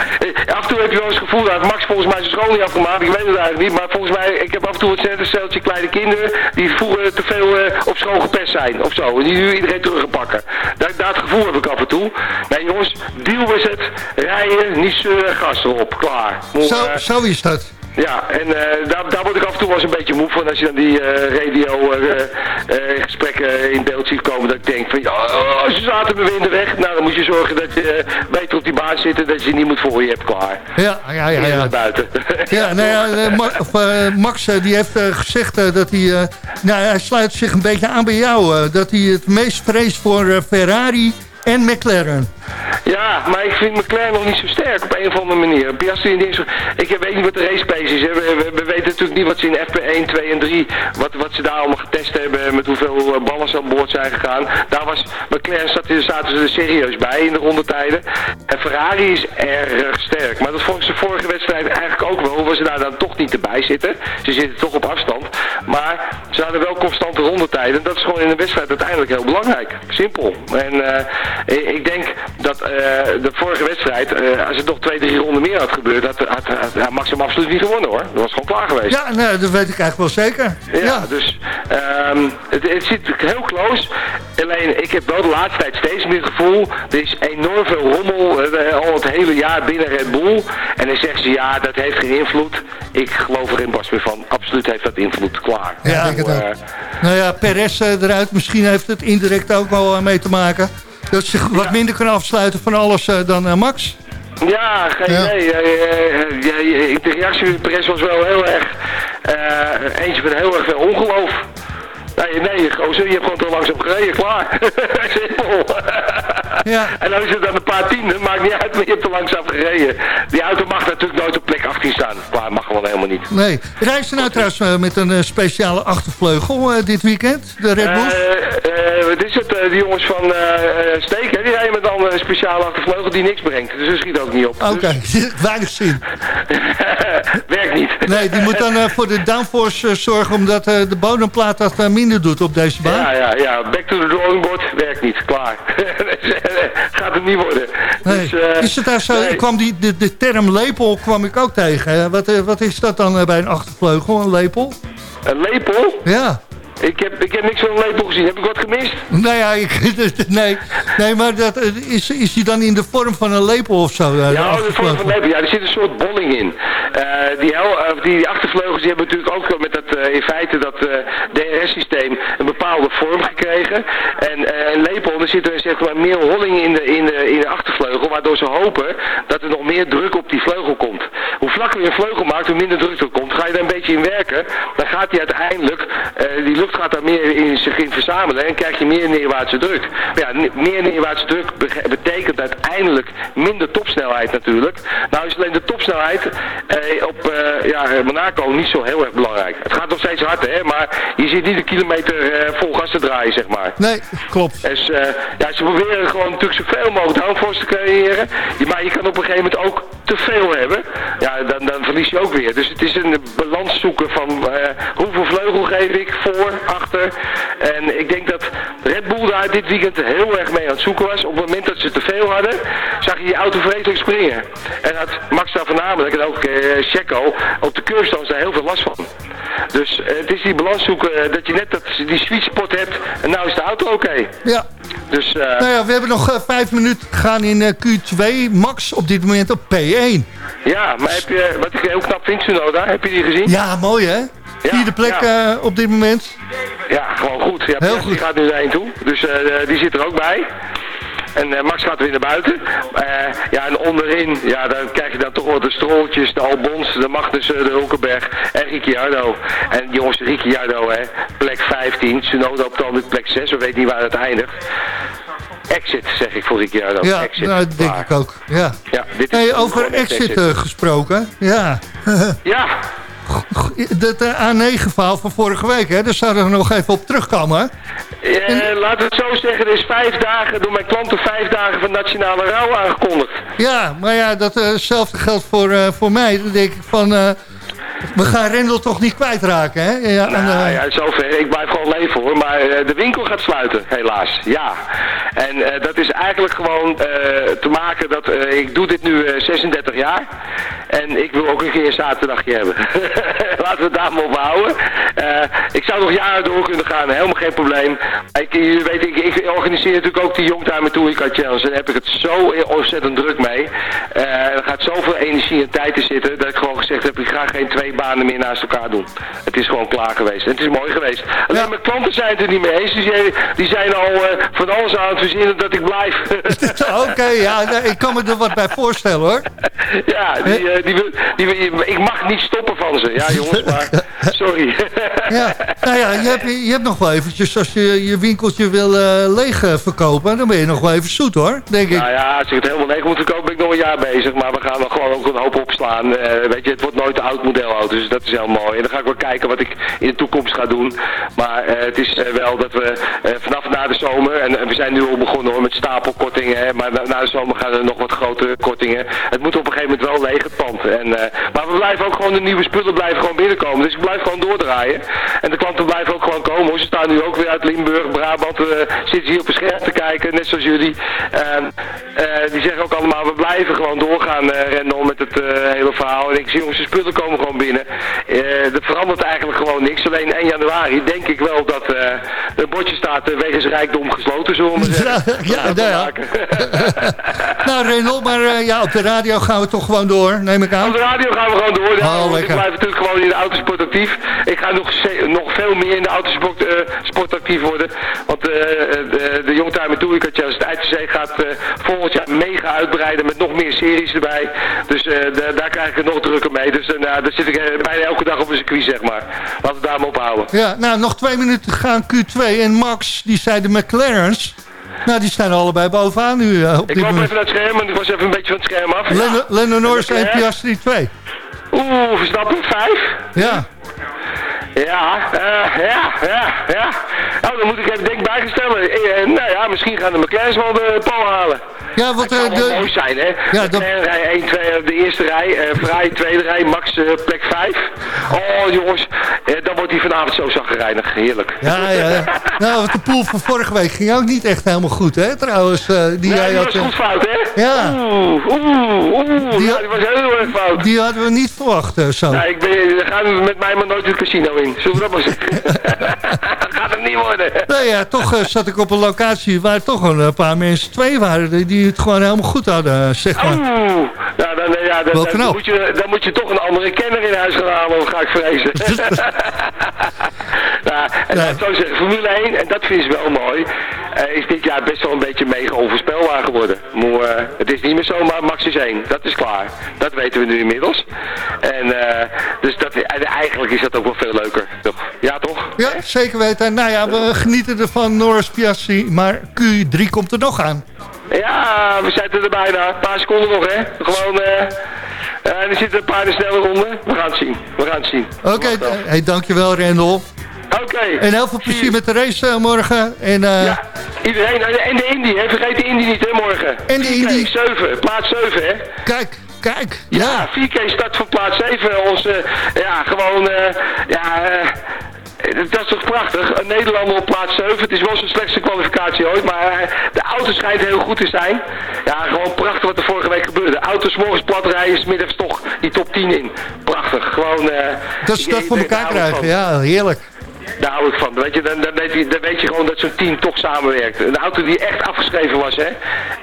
[SPEAKER 12] Af en toe heb je wel eens het gevoel dat Max volgens mij zijn school niet afgemaakt. Ik weet het eigenlijk niet, maar volgens mij, ik heb af en toe het steltje kleine kinderen die vroeger te veel uh, op school gepest zijn, of zo. En die nu iedereen terugpakken. Dat, dat gevoel heb ik af en toe. Nee jongens, deal is het. Rijden, niet zeuren, gas erop. Klaar.
[SPEAKER 6] Zo, zo is dat.
[SPEAKER 12] Ja, en uh, daar, daar word ik af en toe wel eens een beetje moe van als je dan die uh, radio uh, gesprekken in beeld ziet komen. Dat ik denk van, ja, oh, ze zaten me weer in de weg. Nou, dan moet je zorgen dat je beter op die baan zit en dat je niet moet voor je hebt klaar.
[SPEAKER 6] Ja, ja, ja. ja.
[SPEAKER 12] buiten.
[SPEAKER 6] Ja, nou ja, of, Max die heeft gezegd dat hij, nou hij sluit zich een beetje aan bij jou. dat hij het meest vreest voor Ferrari en McLaren.
[SPEAKER 12] Ja, maar ik vind McLaren nog niet zo sterk op een of andere manier. Piastri en dingen, ik weet niet wat de race pace is. We, we, we, weten natuurlijk niet wat ze in FP1, 2 en 3, wat, wat ze daar allemaal getest hebben, met hoeveel ballen ze aan boord zijn gegaan. Daar was McLaren zat, zaten ze er serieus bij in de rondetijden. En Ferrari is erg sterk. Maar dat volgens de vorige wedstrijd eigenlijk ook wel, hoewel ze daar dan toch niet erbij zitten. Ze zitten toch op afstand. Maar ze hadden wel constante rondetijden. Dat is gewoon in een wedstrijd uiteindelijk heel belangrijk. Simpel. En uh, ik denk dat uh, de vorige wedstrijd, uh, als het nog twee, drie ronden meer had gebeurd, had, had, had, had Max hem absoluut niet gewonnen hoor. Dat was gewoon klaar geweest.
[SPEAKER 6] Ja, nee, dat weet ik eigenlijk wel zeker.
[SPEAKER 12] Ja, ja. dus um, het, het zit heel close. Alleen, ik heb wel de laatste tijd steeds meer het gevoel, er is enorm veel rommel uh, al het hele jaar binnen Red Bull. En dan zeggen ze, ja, dat heeft geen invloed. Ik geloof er in Bas weer van, absoluut heeft dat invloed, klaar.
[SPEAKER 6] Ja, ik het ook. nou ja, Perez eruit, misschien heeft het indirect ook wel mee te maken. Dat ze wat minder kunnen afsluiten van alles uh, dan uh, Max?
[SPEAKER 12] Ja, geen ja. idee. Uh, de reactie van de pres was wel heel erg... eentje met heel erg veel ongeloof. Nee, nee, gozer, je hebt gewoon te langzaam gereden, klaar. Simpel. Ja. En dan is het dan een paar tienden, maakt niet uit, maar je hebt te langzaam gereden. Die auto mag natuurlijk nooit op plek 18 staan. Klaar, mag gewoon helemaal niet.
[SPEAKER 6] Nee. Rijst ze nou trouwens uh, met een uh, speciale achtervleugel uh, dit weekend, de Red Bull?
[SPEAKER 12] wat is het, de jongens van Steek, hè, die rijden met dan een speciale achtervleugel die niks brengt. Dus dat schiet ook niet op.
[SPEAKER 6] Oké, okay. dus... weinig zin.
[SPEAKER 12] Werkt niet.
[SPEAKER 6] Nee, die moet dan voor de downforce zorgen omdat de bodemplaat dat minder doet op deze baan.
[SPEAKER 12] Ja, ja, ja. Back to the drawing board werkt niet. Klaar. Gaat het niet worden.
[SPEAKER 6] Nee. Dus, uh, is het daar zo, nee. kwam die, de, de term lepel kwam ik ook tegen. Wat, wat is dat dan bij een achtervleugel, een lepel?
[SPEAKER 12] Een lepel?
[SPEAKER 6] Ja.
[SPEAKER 12] Ik heb, ik heb niks van een lepel gezien. Heb ik wat gemist?
[SPEAKER 6] Nou ja, ik, nee, nee, maar dat, is, is die dan in de vorm van een lepel of zo?
[SPEAKER 12] Ja, in de vorm van een lepel. Ja, er zit een soort bolling in. Uh, die, uh, die achtervleugels die hebben natuurlijk ook met dat, uh, in feite dat DRS-systeem een bepaalde vorm gekregen. En een lepel, er zit er zeg maar meer holling in de, in, de, in de achtervleugel, waardoor ze hopen dat er nog meer druk op die vleugel komt. Hoe vlakker je een vleugel maakt, hoe minder druk er komt. Ga je daar een beetje in werken, dan gaat hij uiteindelijk, die lucht gaat daar meer in zich in verzamelen en krijg je meer neerwaartse druk. Maar ja, meer neerwaartse druk betekent uiteindelijk minder topsnelheid natuurlijk. Nou is alleen de topsnelheid eh, op uh, ja, Monaco niet zo heel erg belangrijk. Het gaat nog steeds hard, hè, maar je ziet niet een kilometer uh, vol gas te draaien, zeg maar.
[SPEAKER 6] Nee, klopt.
[SPEAKER 12] Dus ja, ze proberen gewoon natuurlijk zoveel mogelijk downforce te creëren. Maar je kan op een gegeven moment ook te veel hebben. Ja, dan, dan verlies je ook weer. Dus het is een balans zoeken van hoeveel vleugel geef ik, voor, achter. En ik denk dat Red Bull daar dit weekend heel erg mee aan het zoeken was. Op het moment dat ze te veel hadden, zag je die auto vreselijk springen. En had Max daar voornamelijk, en ook uh, Checo, op de curbstones daar heel veel last van. Dus uh, het is die balans zoeken uh, dat je net dat, die sweet spot hebt en nou is de auto oké. Okay.
[SPEAKER 6] Ja.
[SPEAKER 12] Dus,
[SPEAKER 6] nou ja, we hebben nog vijf minuten gegaan in Q2. Max op dit moment op P1.
[SPEAKER 12] Ja, maar heb je, wat ik heel knap vind, Sunoda, heb je die gezien?
[SPEAKER 6] Ja, mooi hè? Ja, Vierde plek ja. op dit moment.
[SPEAKER 12] Ja, gewoon goed. Ja, heel goed. Die gaat nu heen toe, dus die zit er ook bij. En uh, Max gaat weer naar buiten. Uh, ja, en onderin, ja, dan krijg je dan toch wel de strooltjes, de Albons, de Magnussen, de Hulkenberg en Ricciardo. En jongens, Ricciardo, hè, plek 15, Tsunoda op dan met plek 6, we weten niet waar het eindigt. Exit, zeg ik voor Ricciardo.
[SPEAKER 6] Ja,
[SPEAKER 12] exit.
[SPEAKER 6] nou, dat denk ik ook. Ja.
[SPEAKER 12] ja dit
[SPEAKER 6] is hey, over exit, exit. Uh, gesproken. Ja.
[SPEAKER 12] ja.
[SPEAKER 6] Dat A9-verhaal van vorige week, hè? daar zouden we nog even op terugkomen.
[SPEAKER 12] Uh, en... Laten we het zo zeggen, er is vijf dagen, door mijn klanten vijf dagen van nationale rouw aangekondigd.
[SPEAKER 6] Ja, maar ja, datzelfde geldt voor, uh, voor mij. Dan denk ik van... We gaan Rendel toch niet kwijtraken, hè?
[SPEAKER 12] Ja, nou, ja, zover. Ik blijf gewoon leven, hoor. Maar uh, de winkel gaat sluiten, helaas. Ja. En uh, dat is eigenlijk gewoon uh, te maken dat... ik doe dit nu 36 jaar. En ik wil ook een keer een zaterdagje hebben. Laten we het daar maar op houden. ik zou nog jaren door kunnen gaan, helemaal geen probleem. Ik, je weet, ik, ik organiseer natuurlijk ook die Youngtimer Touring Car Challenge. En daar heb ik het zo ontzettend druk mee. er gaat zoveel energie en tijd in zitten... dat ik gewoon gezegd heb, ik ga geen twee banen meer naast elkaar doen. Het is gewoon klaar geweest. Het is mooi geweest. Alleen ja. mijn klanten zijn het er niet mee eens. Die zijn, die zijn al uh, van alles aan het verzinnen dat ik blijf.
[SPEAKER 6] Oké, okay, ja, ik kan me er wat bij voorstellen hoor.
[SPEAKER 12] Ja, die, uh, die, die, ik mag niet stoppen van ze. Ja jongens, maar sorry.
[SPEAKER 6] ja, nou ja, je hebt, je hebt nog wel eventjes, als je je winkeltje wil uh, leeg verkopen, dan ben je nog wel even zoet hoor, denk ik.
[SPEAKER 12] Nou ja, als ik het helemaal leeg moet verkopen, ben ik nog een jaar bezig. Maar we gaan er gewoon ook een hoop opslaan. weet je, het wordt nooit een oud model dus dat is heel mooi. En dan ga ik wel kijken wat ik in de toekomst ga doen. Maar uh, het is uh, wel dat we uh, vanaf na de zomer, en, we zijn nu al begonnen hoor, met stapelkortingen, hè, maar na, de zomer gaan er nog wat grotere kortingen. Het moet op een gegeven moment wel leeg het pand. En, maar we blijven ook gewoon, de nieuwe spullen blijven gewoon binnenkomen. Dus ik blijf gewoon doordraaien. En de klanten blijven ook gewoon komen. Ze staan nu ook weer uit Limburg, Brabant, zitten hier op een scherm te kijken, net zoals jullie. Ehm, die zeggen ook allemaal, we blijven gewoon doorgaan, rennen met het hele verhaal. En ik zie de spullen komen gewoon binnen. Uh, dat verandert eigenlijk gewoon niks. Alleen 1 januari denk ik wel dat uh, een bordje staat uh, wegens rijkdom gesloten, zullen we.
[SPEAKER 6] Ja, ja, ja. nou Renol, maar ja, op de radio gaan we toch gewoon door, neem ik aan.
[SPEAKER 12] Op de radio gaan we gewoon door. Ja, oh, ik blijf natuurlijk gewoon in de autosport actief. Ik ga nog, nog veel meer in de autosport sport actief worden. Want de, de Youngtimer Touring Challenge, de ITC gaat volgend jaar mega uitbreiden met nog meer series erbij. Dus daar krijg ik het nog drukker mee. Dus nou, daar zit ik eh, bijna elke dag op een circuit, zeg maar. Laten we daar maar ophouden.
[SPEAKER 6] Ja, nou, nog twee minuten gaan Q2. En Max, die zei de McLaren's. Nou, die staan allebei bovenaan nu. Uh, op
[SPEAKER 12] ik kwam even naar het scherm, en ik was even een beetje van het scherm af.
[SPEAKER 6] Lennon Norris en Piastri 2.
[SPEAKER 12] Oeh, Verstappen 5.
[SPEAKER 6] Ja.
[SPEAKER 12] Ja, uh, ja, ja, ja. Nou, dan moet ik even denk bijgestellen. Uh, nou ja, misschien gaan de McLaren's wel de pal halen.
[SPEAKER 6] Ja, wat
[SPEAKER 12] uh, de... mooi zijn, hè? Ja, dat... rij 1, 2, de eerste rij, Vrij tweede rij, Max plek 5. Oh, jongens, dan wordt hij vanavond zo zaggerijnig. Heerlijk.
[SPEAKER 6] Ja, ja, ja. nou, de pool van vorige week ging ook niet echt helemaal goed, hè? Trouwens, die
[SPEAKER 12] nee,
[SPEAKER 6] jij
[SPEAKER 12] die had... was goed fout, hè?
[SPEAKER 6] Ja.
[SPEAKER 12] Oeh, oeh, oeh. Die, ja, die was heel erg fout.
[SPEAKER 6] Die hadden we niet verwacht, zo.
[SPEAKER 12] Nee, ik ben, gaan met mij maar nooit het casino in. Zullen we dat maar zeggen? Gaat het niet worden.
[SPEAKER 6] Nee, ja, toch zat ik op een locatie waar toch een paar mensen twee waren die het gewoon helemaal goed hadden, zeg maar.
[SPEAKER 12] Oeh, nou, dan, ja, dan, dan, dan, moet je, dan moet je toch een andere kenner in huis gaan halen, ga ik vrezen. nou, en nee. dat zou zeggen, Formule 1, en dat vind ik wel mooi. Eh, is dit jaar best wel een beetje mega onvoorspelbaar geworden. Maar, eh, het is niet meer zomaar Max is één. Dat is klaar. Dat weten we nu inmiddels. En dus dat, eigenlijk is dat ook wel veel leuker. Ja, toch?
[SPEAKER 6] Ja, zeker weten. Nou ja, we genieten ervan, Norris Piastri. Maar Q3 komt er nog aan.
[SPEAKER 12] Ja, we zitten er bijna. Een paar seconden nog, hè. Gewoon... En er zitten een paar de snelle ronden. We gaan het zien. We gaan het zien.
[SPEAKER 6] Oké, hey, dankjewel Rendel.
[SPEAKER 12] Oké.
[SPEAKER 6] En heel veel plezier met de race uh, morgen. En.
[SPEAKER 12] Ja, iedereen. En de Indy, hè. vergeet de Indy niet, hè, morgen.
[SPEAKER 6] En de Indy.
[SPEAKER 12] 7, plaats 7, hè.
[SPEAKER 6] Kijk, kijk.
[SPEAKER 12] Ja, 4K start van plaats 7. Onze, ja, gewoon, uh, ja... Dat is toch prachtig? Een Nederlander op plaats 7. Het is wel zijn slechtste kwalificatie ooit. Maar de auto schijnt heel goed te zijn. Ja, gewoon prachtig wat er vorige week gebeurde. De auto's morgens plat rijden, middags toch die top 10 in. Prachtig. Gewoon...
[SPEAKER 6] Dat is dat voor elkaar krijgen. Ja, heerlijk.
[SPEAKER 12] Daar hou ik van. Weet je, dan, dan, weet je, dan weet je gewoon dat zo'n team toch samenwerkt. Een auto die echt afgeschreven was, hè.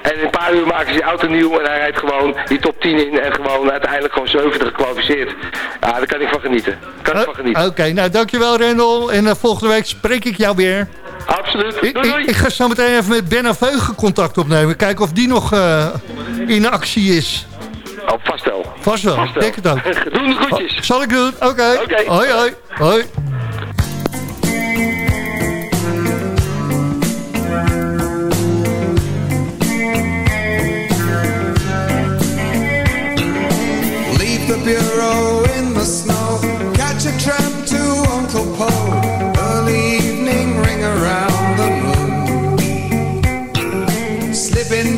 [SPEAKER 12] En in een paar uur maken ze die auto nieuw en hij rijdt gewoon die top 10 in en gewoon uiteindelijk gewoon 70 gekwalificeerd. Ja, daar kan ik van genieten. Kan ik van genieten.
[SPEAKER 6] Oké, nou dankjewel Rendel. En uh, volgende week spreek ik jou weer.
[SPEAKER 12] Absoluut.
[SPEAKER 6] Ik, ik, ga zo meteen even met Ben Aveugen contact opnemen. Kijken of die nog uh, in actie is.
[SPEAKER 12] Oh, vast wel.
[SPEAKER 6] Vast wel, vast wel. denk het ook.
[SPEAKER 12] Doe de groetjes.
[SPEAKER 6] Zal ik doen? Oké. Okay. Okay. Hoi, hoi. Hoi.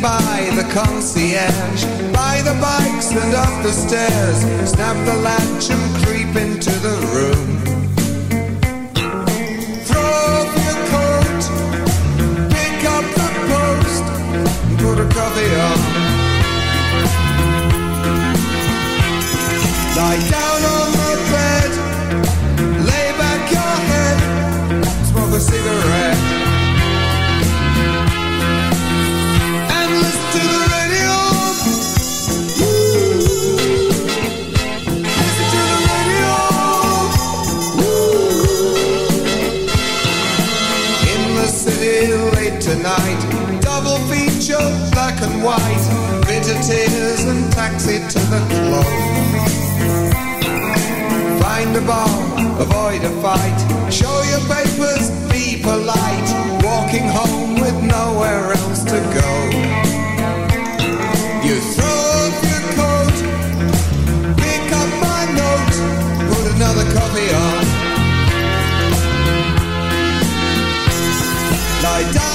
[SPEAKER 11] By the concierge, by the bikes and up the stairs. Snap the latch and creep into the room. Throw off your coat, pick up the post, and put a coffee on. Lie down on the bed, lay back your head, smoke a cigarette, tonight, double feature, black and white, tears and taxi to the club. Find a bar, avoid a fight. Show your papers, be polite. Walking home with nowhere else to go. You throw off your coat, pick up my note, put another coffee on. Lie down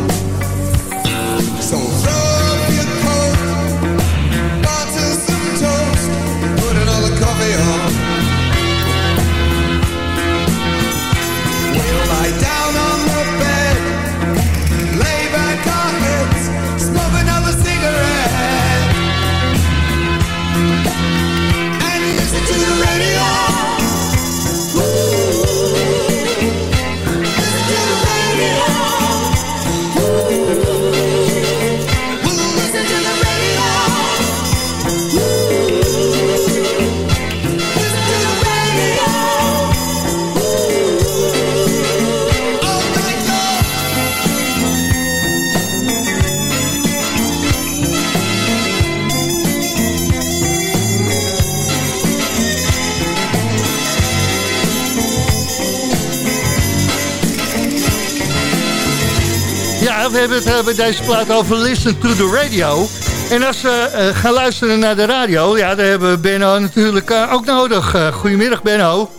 [SPEAKER 6] Ja, we hebben het eh, bij deze plaat over Listen to the Radio. En als we eh, gaan luisteren naar de radio, ja, daar hebben we Benno natuurlijk eh, ook nodig. Goedemiddag, Benno.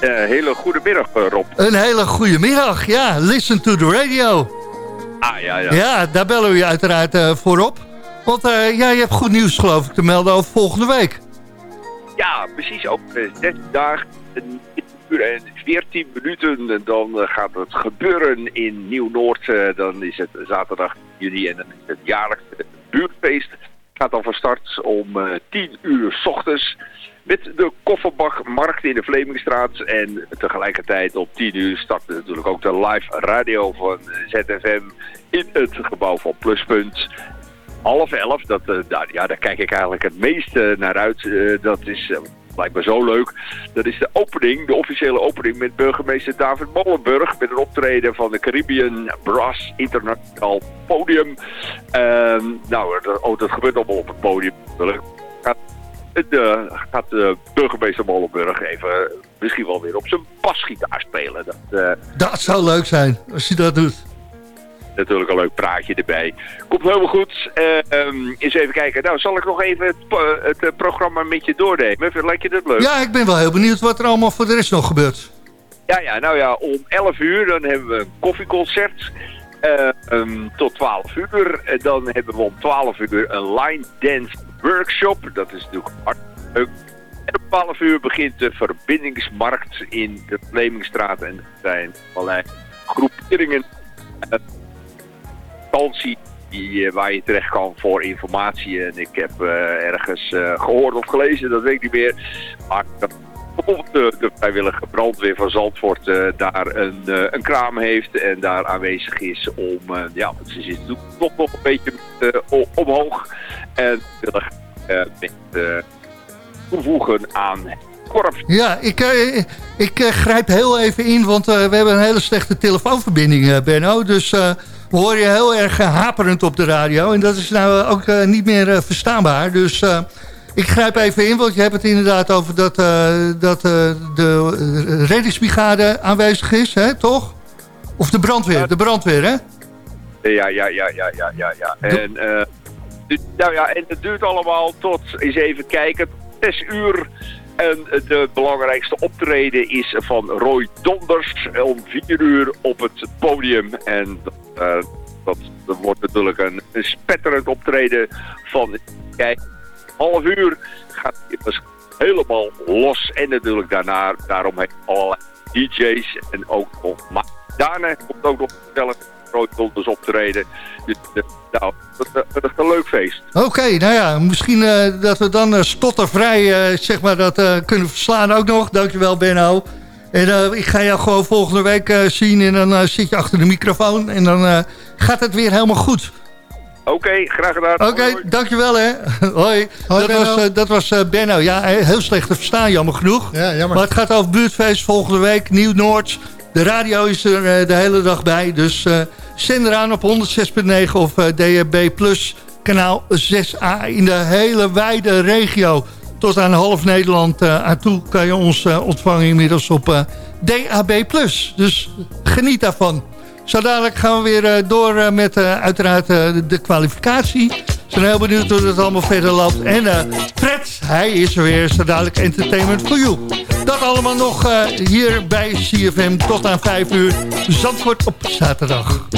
[SPEAKER 13] hele goede middag, Rob.
[SPEAKER 6] Een hele goede middag, ja. Listen to the radio.
[SPEAKER 13] Ah, ja, ja.
[SPEAKER 6] Ja, daar bellen we je uiteraard uh, voor op. Want uh, ja, je hebt goed nieuws geloof ik te melden over volgende week.
[SPEAKER 13] Ja, precies. Ook zes dagen, een uur en 14 minuten. Dan gaat het gebeuren in Nieuw-Noord. dan is het zaterdag juni en dan is het jaarlijkse buurtfeest. Gaat dan van start om 10 uur s ochtends met de kofferbakmarkt in de Vlemingstraat. En tegelijkertijd op 10 uur start natuurlijk ook de live radio van ZFM in het gebouw van Pluspunt. Half elf, dat, daar, ja, daar kijk ik eigenlijk het meest uh, naar uit. Dat is lijkt me zo leuk. Dat is de opening, de officiële opening met burgemeester David Molenburg. Met een optreden van de Caribbean Brass International Podium. Ehm, nou, dat, oh, dat gebeurt allemaal op het podium. De, gaat de burgemeester Molenburg even misschien wel weer op zijn basgitaar spelen. Dat,
[SPEAKER 6] dat zou leuk zijn, als hij dat doet.
[SPEAKER 13] Natuurlijk een leuk praatje erbij. Komt helemaal goed. Uh, um, eens even kijken. Nou, zal ik nog even het, het uh, programma met je doornemen? Lijkt je dat leuk?
[SPEAKER 6] Ja, ik ben wel heel benieuwd wat er allemaal voor de rest nog gebeurt.
[SPEAKER 13] Ja, ja, nou ja, om 11 uur dan hebben we een koffieconcert. Um, tot 12 uur. Dan hebben we om 12 uur een line dance workshop. Dat is natuurlijk hartstikke leuk. En om 12 uur begint de verbindingsmarkt in de Vlemingstraat. En er zijn allerlei groeperingen. Uh, die, uh, waar je terecht kan voor informatie. En ik heb uh, ergens uh, gehoord of gelezen, dat weet ik niet meer. Maar dat de, de, vrijwillige brandweer van Zandvoort daar een, een kraam heeft en daar aanwezig is om, ja, ze zitten nog, nog een beetje omhoog. En willen met, toevoegen aan korf.
[SPEAKER 6] Ja, ik, ik grijp heel even in, want we hebben een hele slechte telefoonverbinding, Benno. Dus we horen je heel erg haperend op de radio. En dat is nou ook niet meer verstaanbaar. Dus ik grijp even in, want je hebt het inderdaad over dat, dat de reddingsbrigade aanwezig is, hè, toch? Of de brandweer, de brandweer, hè?
[SPEAKER 13] Ja, ja, ja, ja, ja, ja. ja. En... Dus, nou ja, en het duurt allemaal tot, eens even kijken, 6 uur. En de belangrijkste optreden is van Roy Donders om 4 uur op het podium. En uh, dat, wordt natuurlijk een, spetterend optreden van kijk, half uur gaat het helemaal los. En natuurlijk daarna, daarom heeft allerlei DJ's en ook nog... Daarna komt ook nog zelf Roy Donders optreden. Dus uh, nou, dat, dat, is een leuk feest.
[SPEAKER 6] Oké, okay, nou ja, misschien uh, dat we dan uh, stottervrij uh, zeg maar dat kunnen verslaan ook nog. Dankjewel Benno. En ik ga jou gewoon volgende week zien en dan zit je achter de microfoon en dan gaat het weer helemaal goed.
[SPEAKER 13] Oké, okay, graag gedaan.
[SPEAKER 6] Oké, okay, dankjewel hè. Hoi. Hoi dat, was, dat was Benno. Ja, heel slecht te verstaan, jammer genoeg. Ja, jammer. Maar het gaat over buurtfeest volgende week, Nieuw-Noord. De radio is er de hele dag bij, dus Zend eraan op 106.9 of uh, DHB Plus kanaal 6A in de hele wijde regio. Tot aan half Nederland uh, aan toe kan je ons uh, ontvangen inmiddels op uh, DAB+. Dus geniet daarvan. Zo dadelijk gaan we weer door met uiteraard de kwalificatie. We zijn heel benieuwd hoe het allemaal verder loopt. En Fred, hij is er weer. Zo dadelijk Entertainment for You. Dat allemaal nog uh, hier bij CFM tot aan 5 uur. Zandvoort op zaterdag.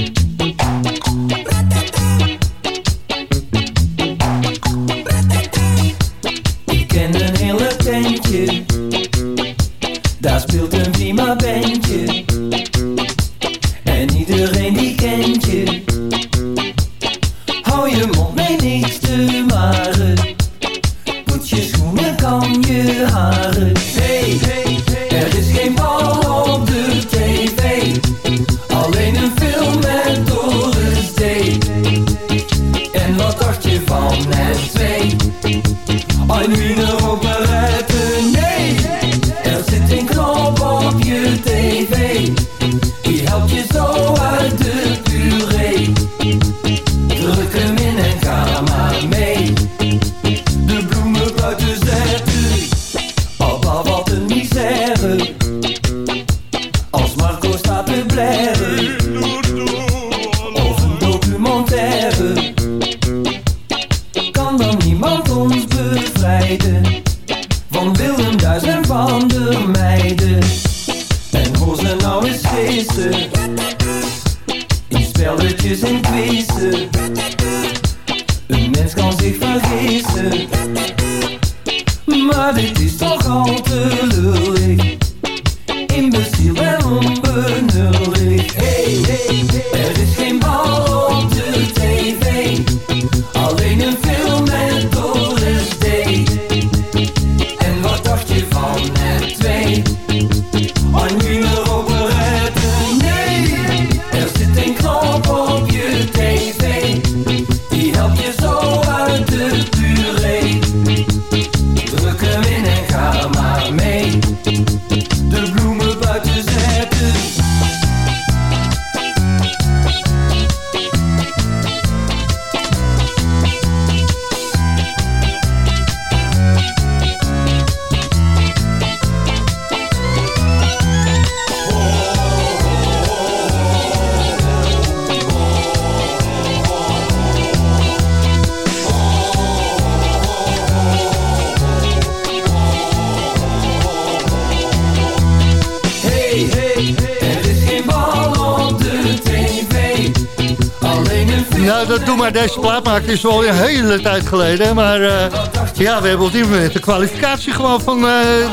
[SPEAKER 14] Het is
[SPEAKER 6] al een hele tijd geleden. Maar eh, ja, we hebben op dit moment de kwalificatie gewoon van eh,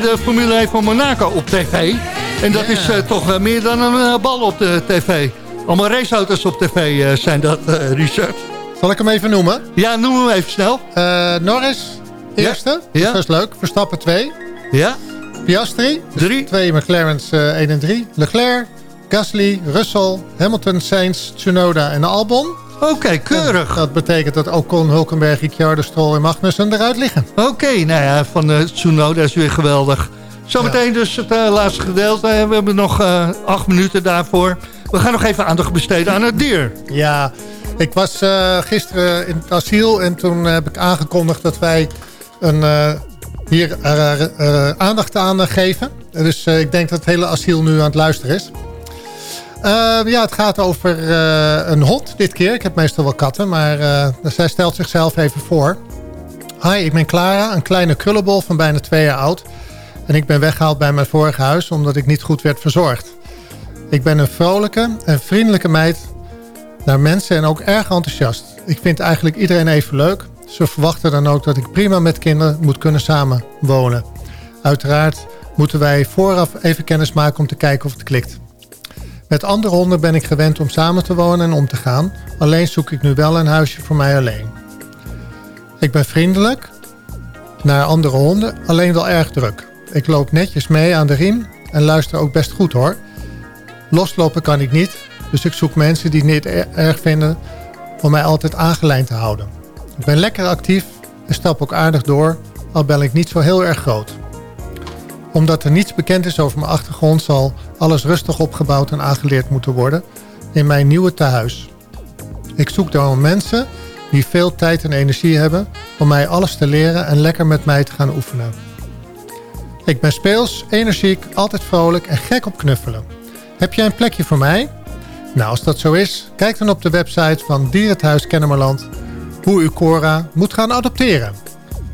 [SPEAKER 6] de Formule 1 van Monaco op tv. En dat is eh, toch wel meer dan een bal op de tv. Allemaal raceauto's op tv zijn dat, Richard.
[SPEAKER 7] Zal ik hem even noemen?
[SPEAKER 6] Ja, noem hem even snel.
[SPEAKER 7] Norris, eerste.
[SPEAKER 6] Ja.
[SPEAKER 7] Dat is leuk. Verstappen 2.
[SPEAKER 6] Ja.
[SPEAKER 7] Piastri. 3. Twee McLaren's eh 1 en 3. Leclerc, Gasly, Russell, Hamilton, Sainz, Tsunoda en Albon.
[SPEAKER 6] Oké, keurig.
[SPEAKER 7] En dat betekent dat Ocon, Hulkenberg, Ricciardo, Stroll en Magnussen eruit liggen.
[SPEAKER 6] Oké, nou ja, van uh, Tsunoda is weer geweldig. Zometeen dus het eh, laatste gedeelte. We hebben nog eh, acht minuten daarvoor. We gaan nog even aandacht besteden aan het dier.
[SPEAKER 7] Ja, ik was gisteren in het asiel en toen heb ik aangekondigd dat wij een, hier aandacht aan geven. Dus ik denk dat het hele asiel nu aan het luisteren is. Eh, ja, het gaat over eh, een hond dit keer. Ik heb meestal wel katten, maar eh, zij stelt zichzelf even voor. Hi, ik ben Clara, een kleine krullenbol van bijna twee jaar oud. En ik ben weggehaald bij mijn vorige huis omdat ik niet goed werd verzorgd. Ik ben een vrolijke en vriendelijke meid naar mensen en ook erg enthousiast. Ik vind eigenlijk iedereen even leuk. Ze verwachten dan ook dat ik prima met kinderen moet kunnen samenwonen. Uiteraard moeten wij vooraf even kennis maken om te kijken of het klikt. Met andere honden ben ik gewend om samen te wonen en om te gaan. Alleen zoek ik nu wel een huisje voor mij alleen. Ik ben vriendelijk naar andere honden, alleen wel erg druk. Ik loop netjes mee aan de riem en luister ook best goed hoor. Loslopen kan ik niet, dus ik zoek mensen die het niet er- erg vinden om mij altijd aangelijnd te houden. Ik ben lekker actief en stap ook aardig door, al ben ik niet zo heel erg groot. Omdat er niets bekend is over mijn achtergrond zal alles rustig opgebouwd en aangeleerd moeten worden in mijn nieuwe tehuis. Ik zoek daarom mensen die veel tijd en energie hebben om mij alles te leren en lekker met mij te gaan oefenen. Ik ben speels, energiek, altijd vrolijk en gek op knuffelen. Heb jij een plekje voor mij? Nou, als dat zo is, kijk dan op de website van Dierenthuis Kennemerland hoe u Cora moet gaan adopteren.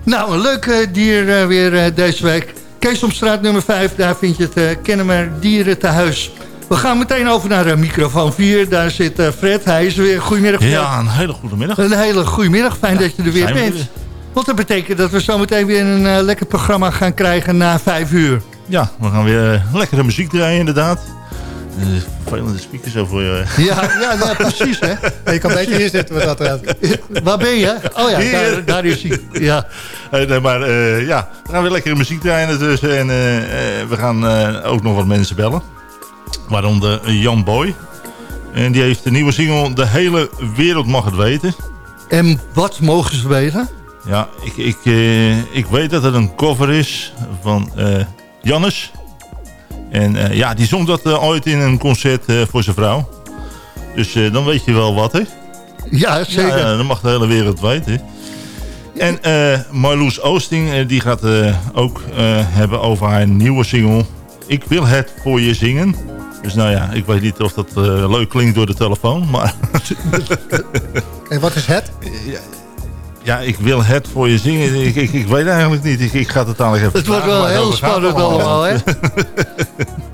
[SPEAKER 6] Nou, een leuk dier eh, weer eh, deze week. Keesomstraat nummer 5, daar vind je het uh, Kennemer Dierentehuis. We gaan meteen over naar uh, microfoon 4. Daar zit uh, Fred. Hij is er weer. Goedemiddag, Fred.
[SPEAKER 15] Ja, een hele goede middag.
[SPEAKER 6] Een hele goede middag. Fijn
[SPEAKER 15] Ja,
[SPEAKER 6] dat je er weer
[SPEAKER 15] we
[SPEAKER 6] bent. Want dat betekent dat we zometeen weer een lekker programma gaan krijgen na 5 uur.
[SPEAKER 15] Ja, we gaan weer lekkere muziek draaien inderdaad. Uh, vervelende speakers over je.
[SPEAKER 6] Ja, ja, ja precies hè.
[SPEAKER 7] Je kan beter hier zitten met dat eruit.
[SPEAKER 6] Waar ben je? Oh ja, daar, daar is hij. Ja.
[SPEAKER 15] Nee, maar uh, ja, we gaan weer lekkere muziek draaien ertussen. En uh, we gaan ook nog wat mensen bellen. Waaronder Jan Boy. En die heeft een nieuwe single, De hele wereld mag het weten.
[SPEAKER 6] En wat mogen ze weten?
[SPEAKER 15] Ja, ik, ik, ik weet dat het een cover is van Jannes. En uh, ja, die zong dat uh, ooit in een concert uh, voor zijn vrouw. Dus dan weet je wel wat, hè?
[SPEAKER 6] Ja, zeker.
[SPEAKER 15] Ja, dan mag de hele wereld weten. En Marloes Oosting, die gaat ook hebben over haar nieuwe single... Ik wil het voor je zingen. Dus nou ja, ik weet niet of dat leuk klinkt door de telefoon, maar...
[SPEAKER 7] en wat is het?
[SPEAKER 15] Ja, ja, ik wil het voor je zingen. Ik, ik, ik weet eigenlijk niet. Ik, ik ga het dadelijk even
[SPEAKER 6] Het wordt wel heel spannend allemaal, hè?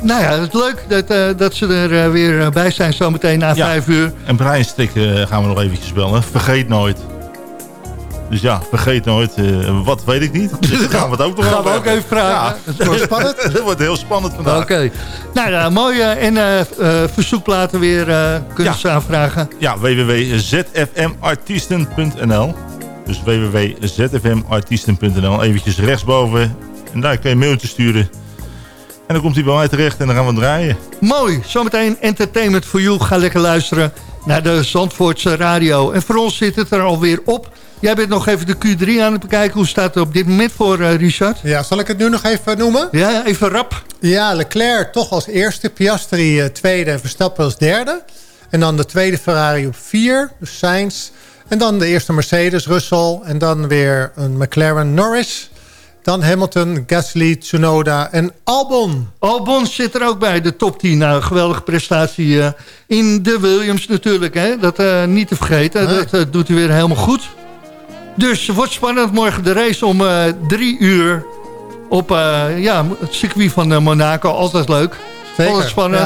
[SPEAKER 6] Nou ja, het is leuk dat, dat ze er weer bij zijn zometeen na vijf uur.
[SPEAKER 15] En Brian Strik gaan we nog eventjes bellen. Vergeet nooit. Dus ja, vergeet nooit. Uh, wat weet ik niet. Dus gaan we het ook nog
[SPEAKER 6] Gaan we ook even vragen. Ja.
[SPEAKER 15] Het wordt spannend. het wordt heel spannend vandaag.
[SPEAKER 6] Oké. Nou, uh, mooi. En uh, verzoekplaten weer kunnen ja. ze aanvragen.
[SPEAKER 15] Ja, www.zfmartiesten.nl Dus www.zfmartiesten.nl Eventjes rechtsboven. En daar kun je mailtje sturen. En dan komt hij bij mij terecht en dan gaan we draaien.
[SPEAKER 6] Mooi. Zometeen Entertainment for You. Ga lekker luisteren naar de Zandvoortse radio. En voor ons zit het er alweer op. Jij bent nog even de Q3 aan het bekijken. Hoe staat het op dit moment voor, uh, Richard?
[SPEAKER 7] Ja, zal ik het nu nog even noemen?
[SPEAKER 6] Ja, even rap.
[SPEAKER 7] Ja, Leclerc toch als eerste. Piastri uh, tweede en Verstappen als derde. En dan de tweede Ferrari op vier. Dus Sainz. En dan de eerste Mercedes, Russell. En dan weer een McLaren Norris. Dan Hamilton, Gasly, Tsunoda en Albon.
[SPEAKER 6] Albon zit er ook bij, de top 10. Nou, geweldige prestatie uh, in de Williams natuurlijk. Hè? Dat uh, niet te vergeten. Nee. Dat uh, doet hij weer helemaal goed. Dus het wordt spannend morgen de race om drie uur op ja, het circuit van Monaco. Altijd leuk. Zeker. Altijd spannend.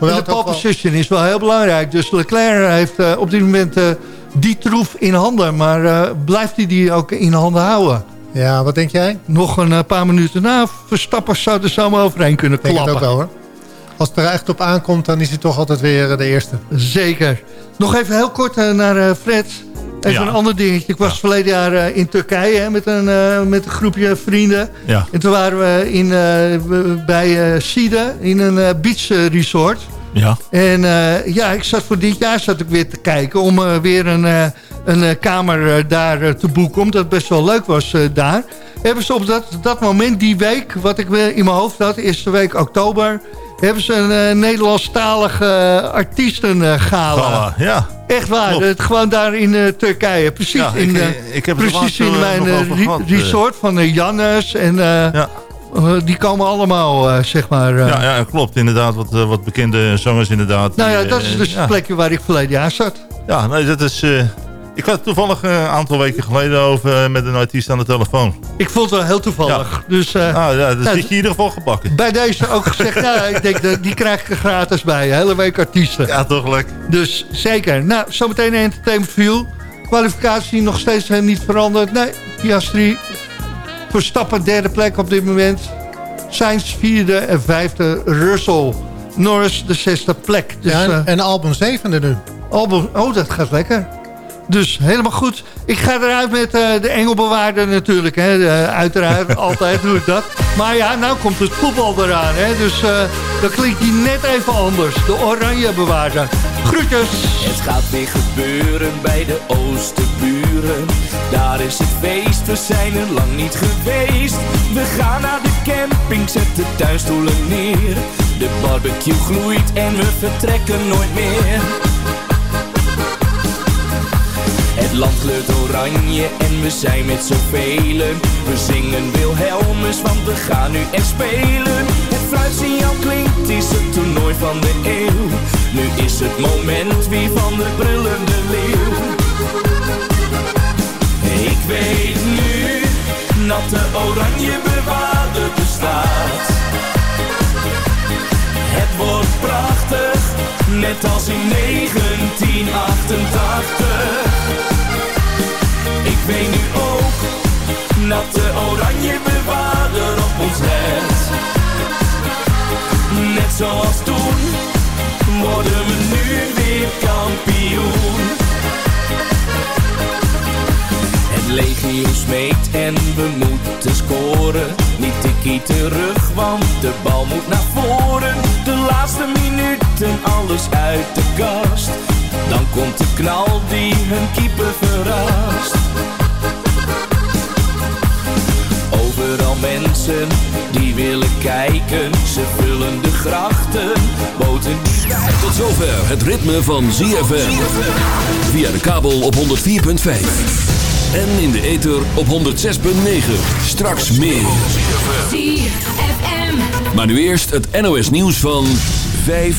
[SPEAKER 6] Ja. En de pole position is wel heel belangrijk. Dus Leclerc heeft op dit moment die troef in handen. Maar blijft hij die ook in handen houden?
[SPEAKER 7] Ja, wat denk jij?
[SPEAKER 6] Nog een paar minuten na. Verstappen zou er zomaar overheen kunnen klappen.
[SPEAKER 7] Denk het ook wel hoor. Als het er echt op aankomt, dan is hij toch altijd weer de eerste.
[SPEAKER 6] Zeker. Nog even heel kort naar Fred. Even ja. een ander dingetje. Ik was ja. verleden jaar uh, in Turkije hè, met, een, uh, met een groepje vrienden.
[SPEAKER 15] Ja.
[SPEAKER 6] En toen waren we in, uh, bij Side in een beach resort.
[SPEAKER 15] Ja.
[SPEAKER 6] En ja, ik zat voor dit jaar zat ik weer te kijken om weer een, een kamer daar te boeken. Omdat het best wel leuk was daar. Hebben ze op dat, dat moment, die week, wat ik in mijn hoofd had, eerste week oktober hebben ze een uh, Nederlandstalige uh, artiestengala.
[SPEAKER 15] Uh, ja.
[SPEAKER 6] Echt waar, het, gewoon daar in uh, Turkije. Precies
[SPEAKER 15] ja,
[SPEAKER 6] in,
[SPEAKER 15] ik, ik heb
[SPEAKER 6] precies in mijn re resort van Jannes. En ja. Die komen allemaal, zeg maar...
[SPEAKER 15] ja, ja, klopt. Inderdaad, wat, wat bekende zangers inderdaad.
[SPEAKER 6] Nou ja, dat is dus het plekje waar ik verleden jaar zat.
[SPEAKER 15] Ja, nee, dat is... Ik had toevallig een aantal weken geleden over met een artiest aan de telefoon.
[SPEAKER 6] Ik vond het wel heel toevallig.
[SPEAKER 15] Ja.
[SPEAKER 6] Dus, uh,
[SPEAKER 15] nou, ja, nou, zit je in ieder geval gebakken.
[SPEAKER 6] Bij deze ook gezegd, ja, ik denk, die krijg ik er gratis bij. Hele week artiesten.
[SPEAKER 15] Ja, toch leuk.
[SPEAKER 6] Dus zeker. Nou, zometeen een entertainment view. Kwalificatie nog steeds niet veranderd. Nee, Piastri Verstappen derde plek op dit moment. Sainz vierde en vijfde. Russell. Norris de zesde plek.
[SPEAKER 7] Dus, ja, en, uh, en Albon zevende nu.
[SPEAKER 6] Albon, oh, dat gaat lekker. Dus helemaal goed. Ik ga eruit met uh, de engelbewaarder natuurlijk. Hè. Uh, uiteraard, altijd doe ik dat. Maar ja, nou komt het voetbal eraan. Hè. Dus uh, dan klinkt die net even anders. De oranje bewaarder. Groetjes.
[SPEAKER 14] Het gaat weer gebeuren bij de Oosterburen. Daar is het feest, we zijn er lang niet geweest. We gaan naar de camping, zetten tuinstoelen neer. De barbecue gloeit en we vertrekken nooit meer. Het land kleurt oranje en we zijn met zoveel. We zingen Wilhelmus, want we gaan nu echt spelen. Fluitsignaal klinkt, is het toernooi van de eeuw. Nu is het moment wie van de brullende leeuw. Ik weet nu dat de oranje bewaarder bestaat. Het wordt prachtig, net als in 1988. Ik weet nu ook dat de oranje bewaarder op ons let. Net zoals toen worden we nu weer kampioen. Het legio smeekt en we moeten scoren. Niet tikkie terug, want de bal moet naar voren. De laatste minuten alles uit de kast. Dan komt de knal die hun keeper verrast. Overal mensen die willen kijken, ze vullen de grachten. Boten
[SPEAKER 4] Tot zover het ritme van ZFM. Via de kabel op 104.5. En in de ether op 106.9. Straks meer. Maar nu eerst het NOS nieuws van 5.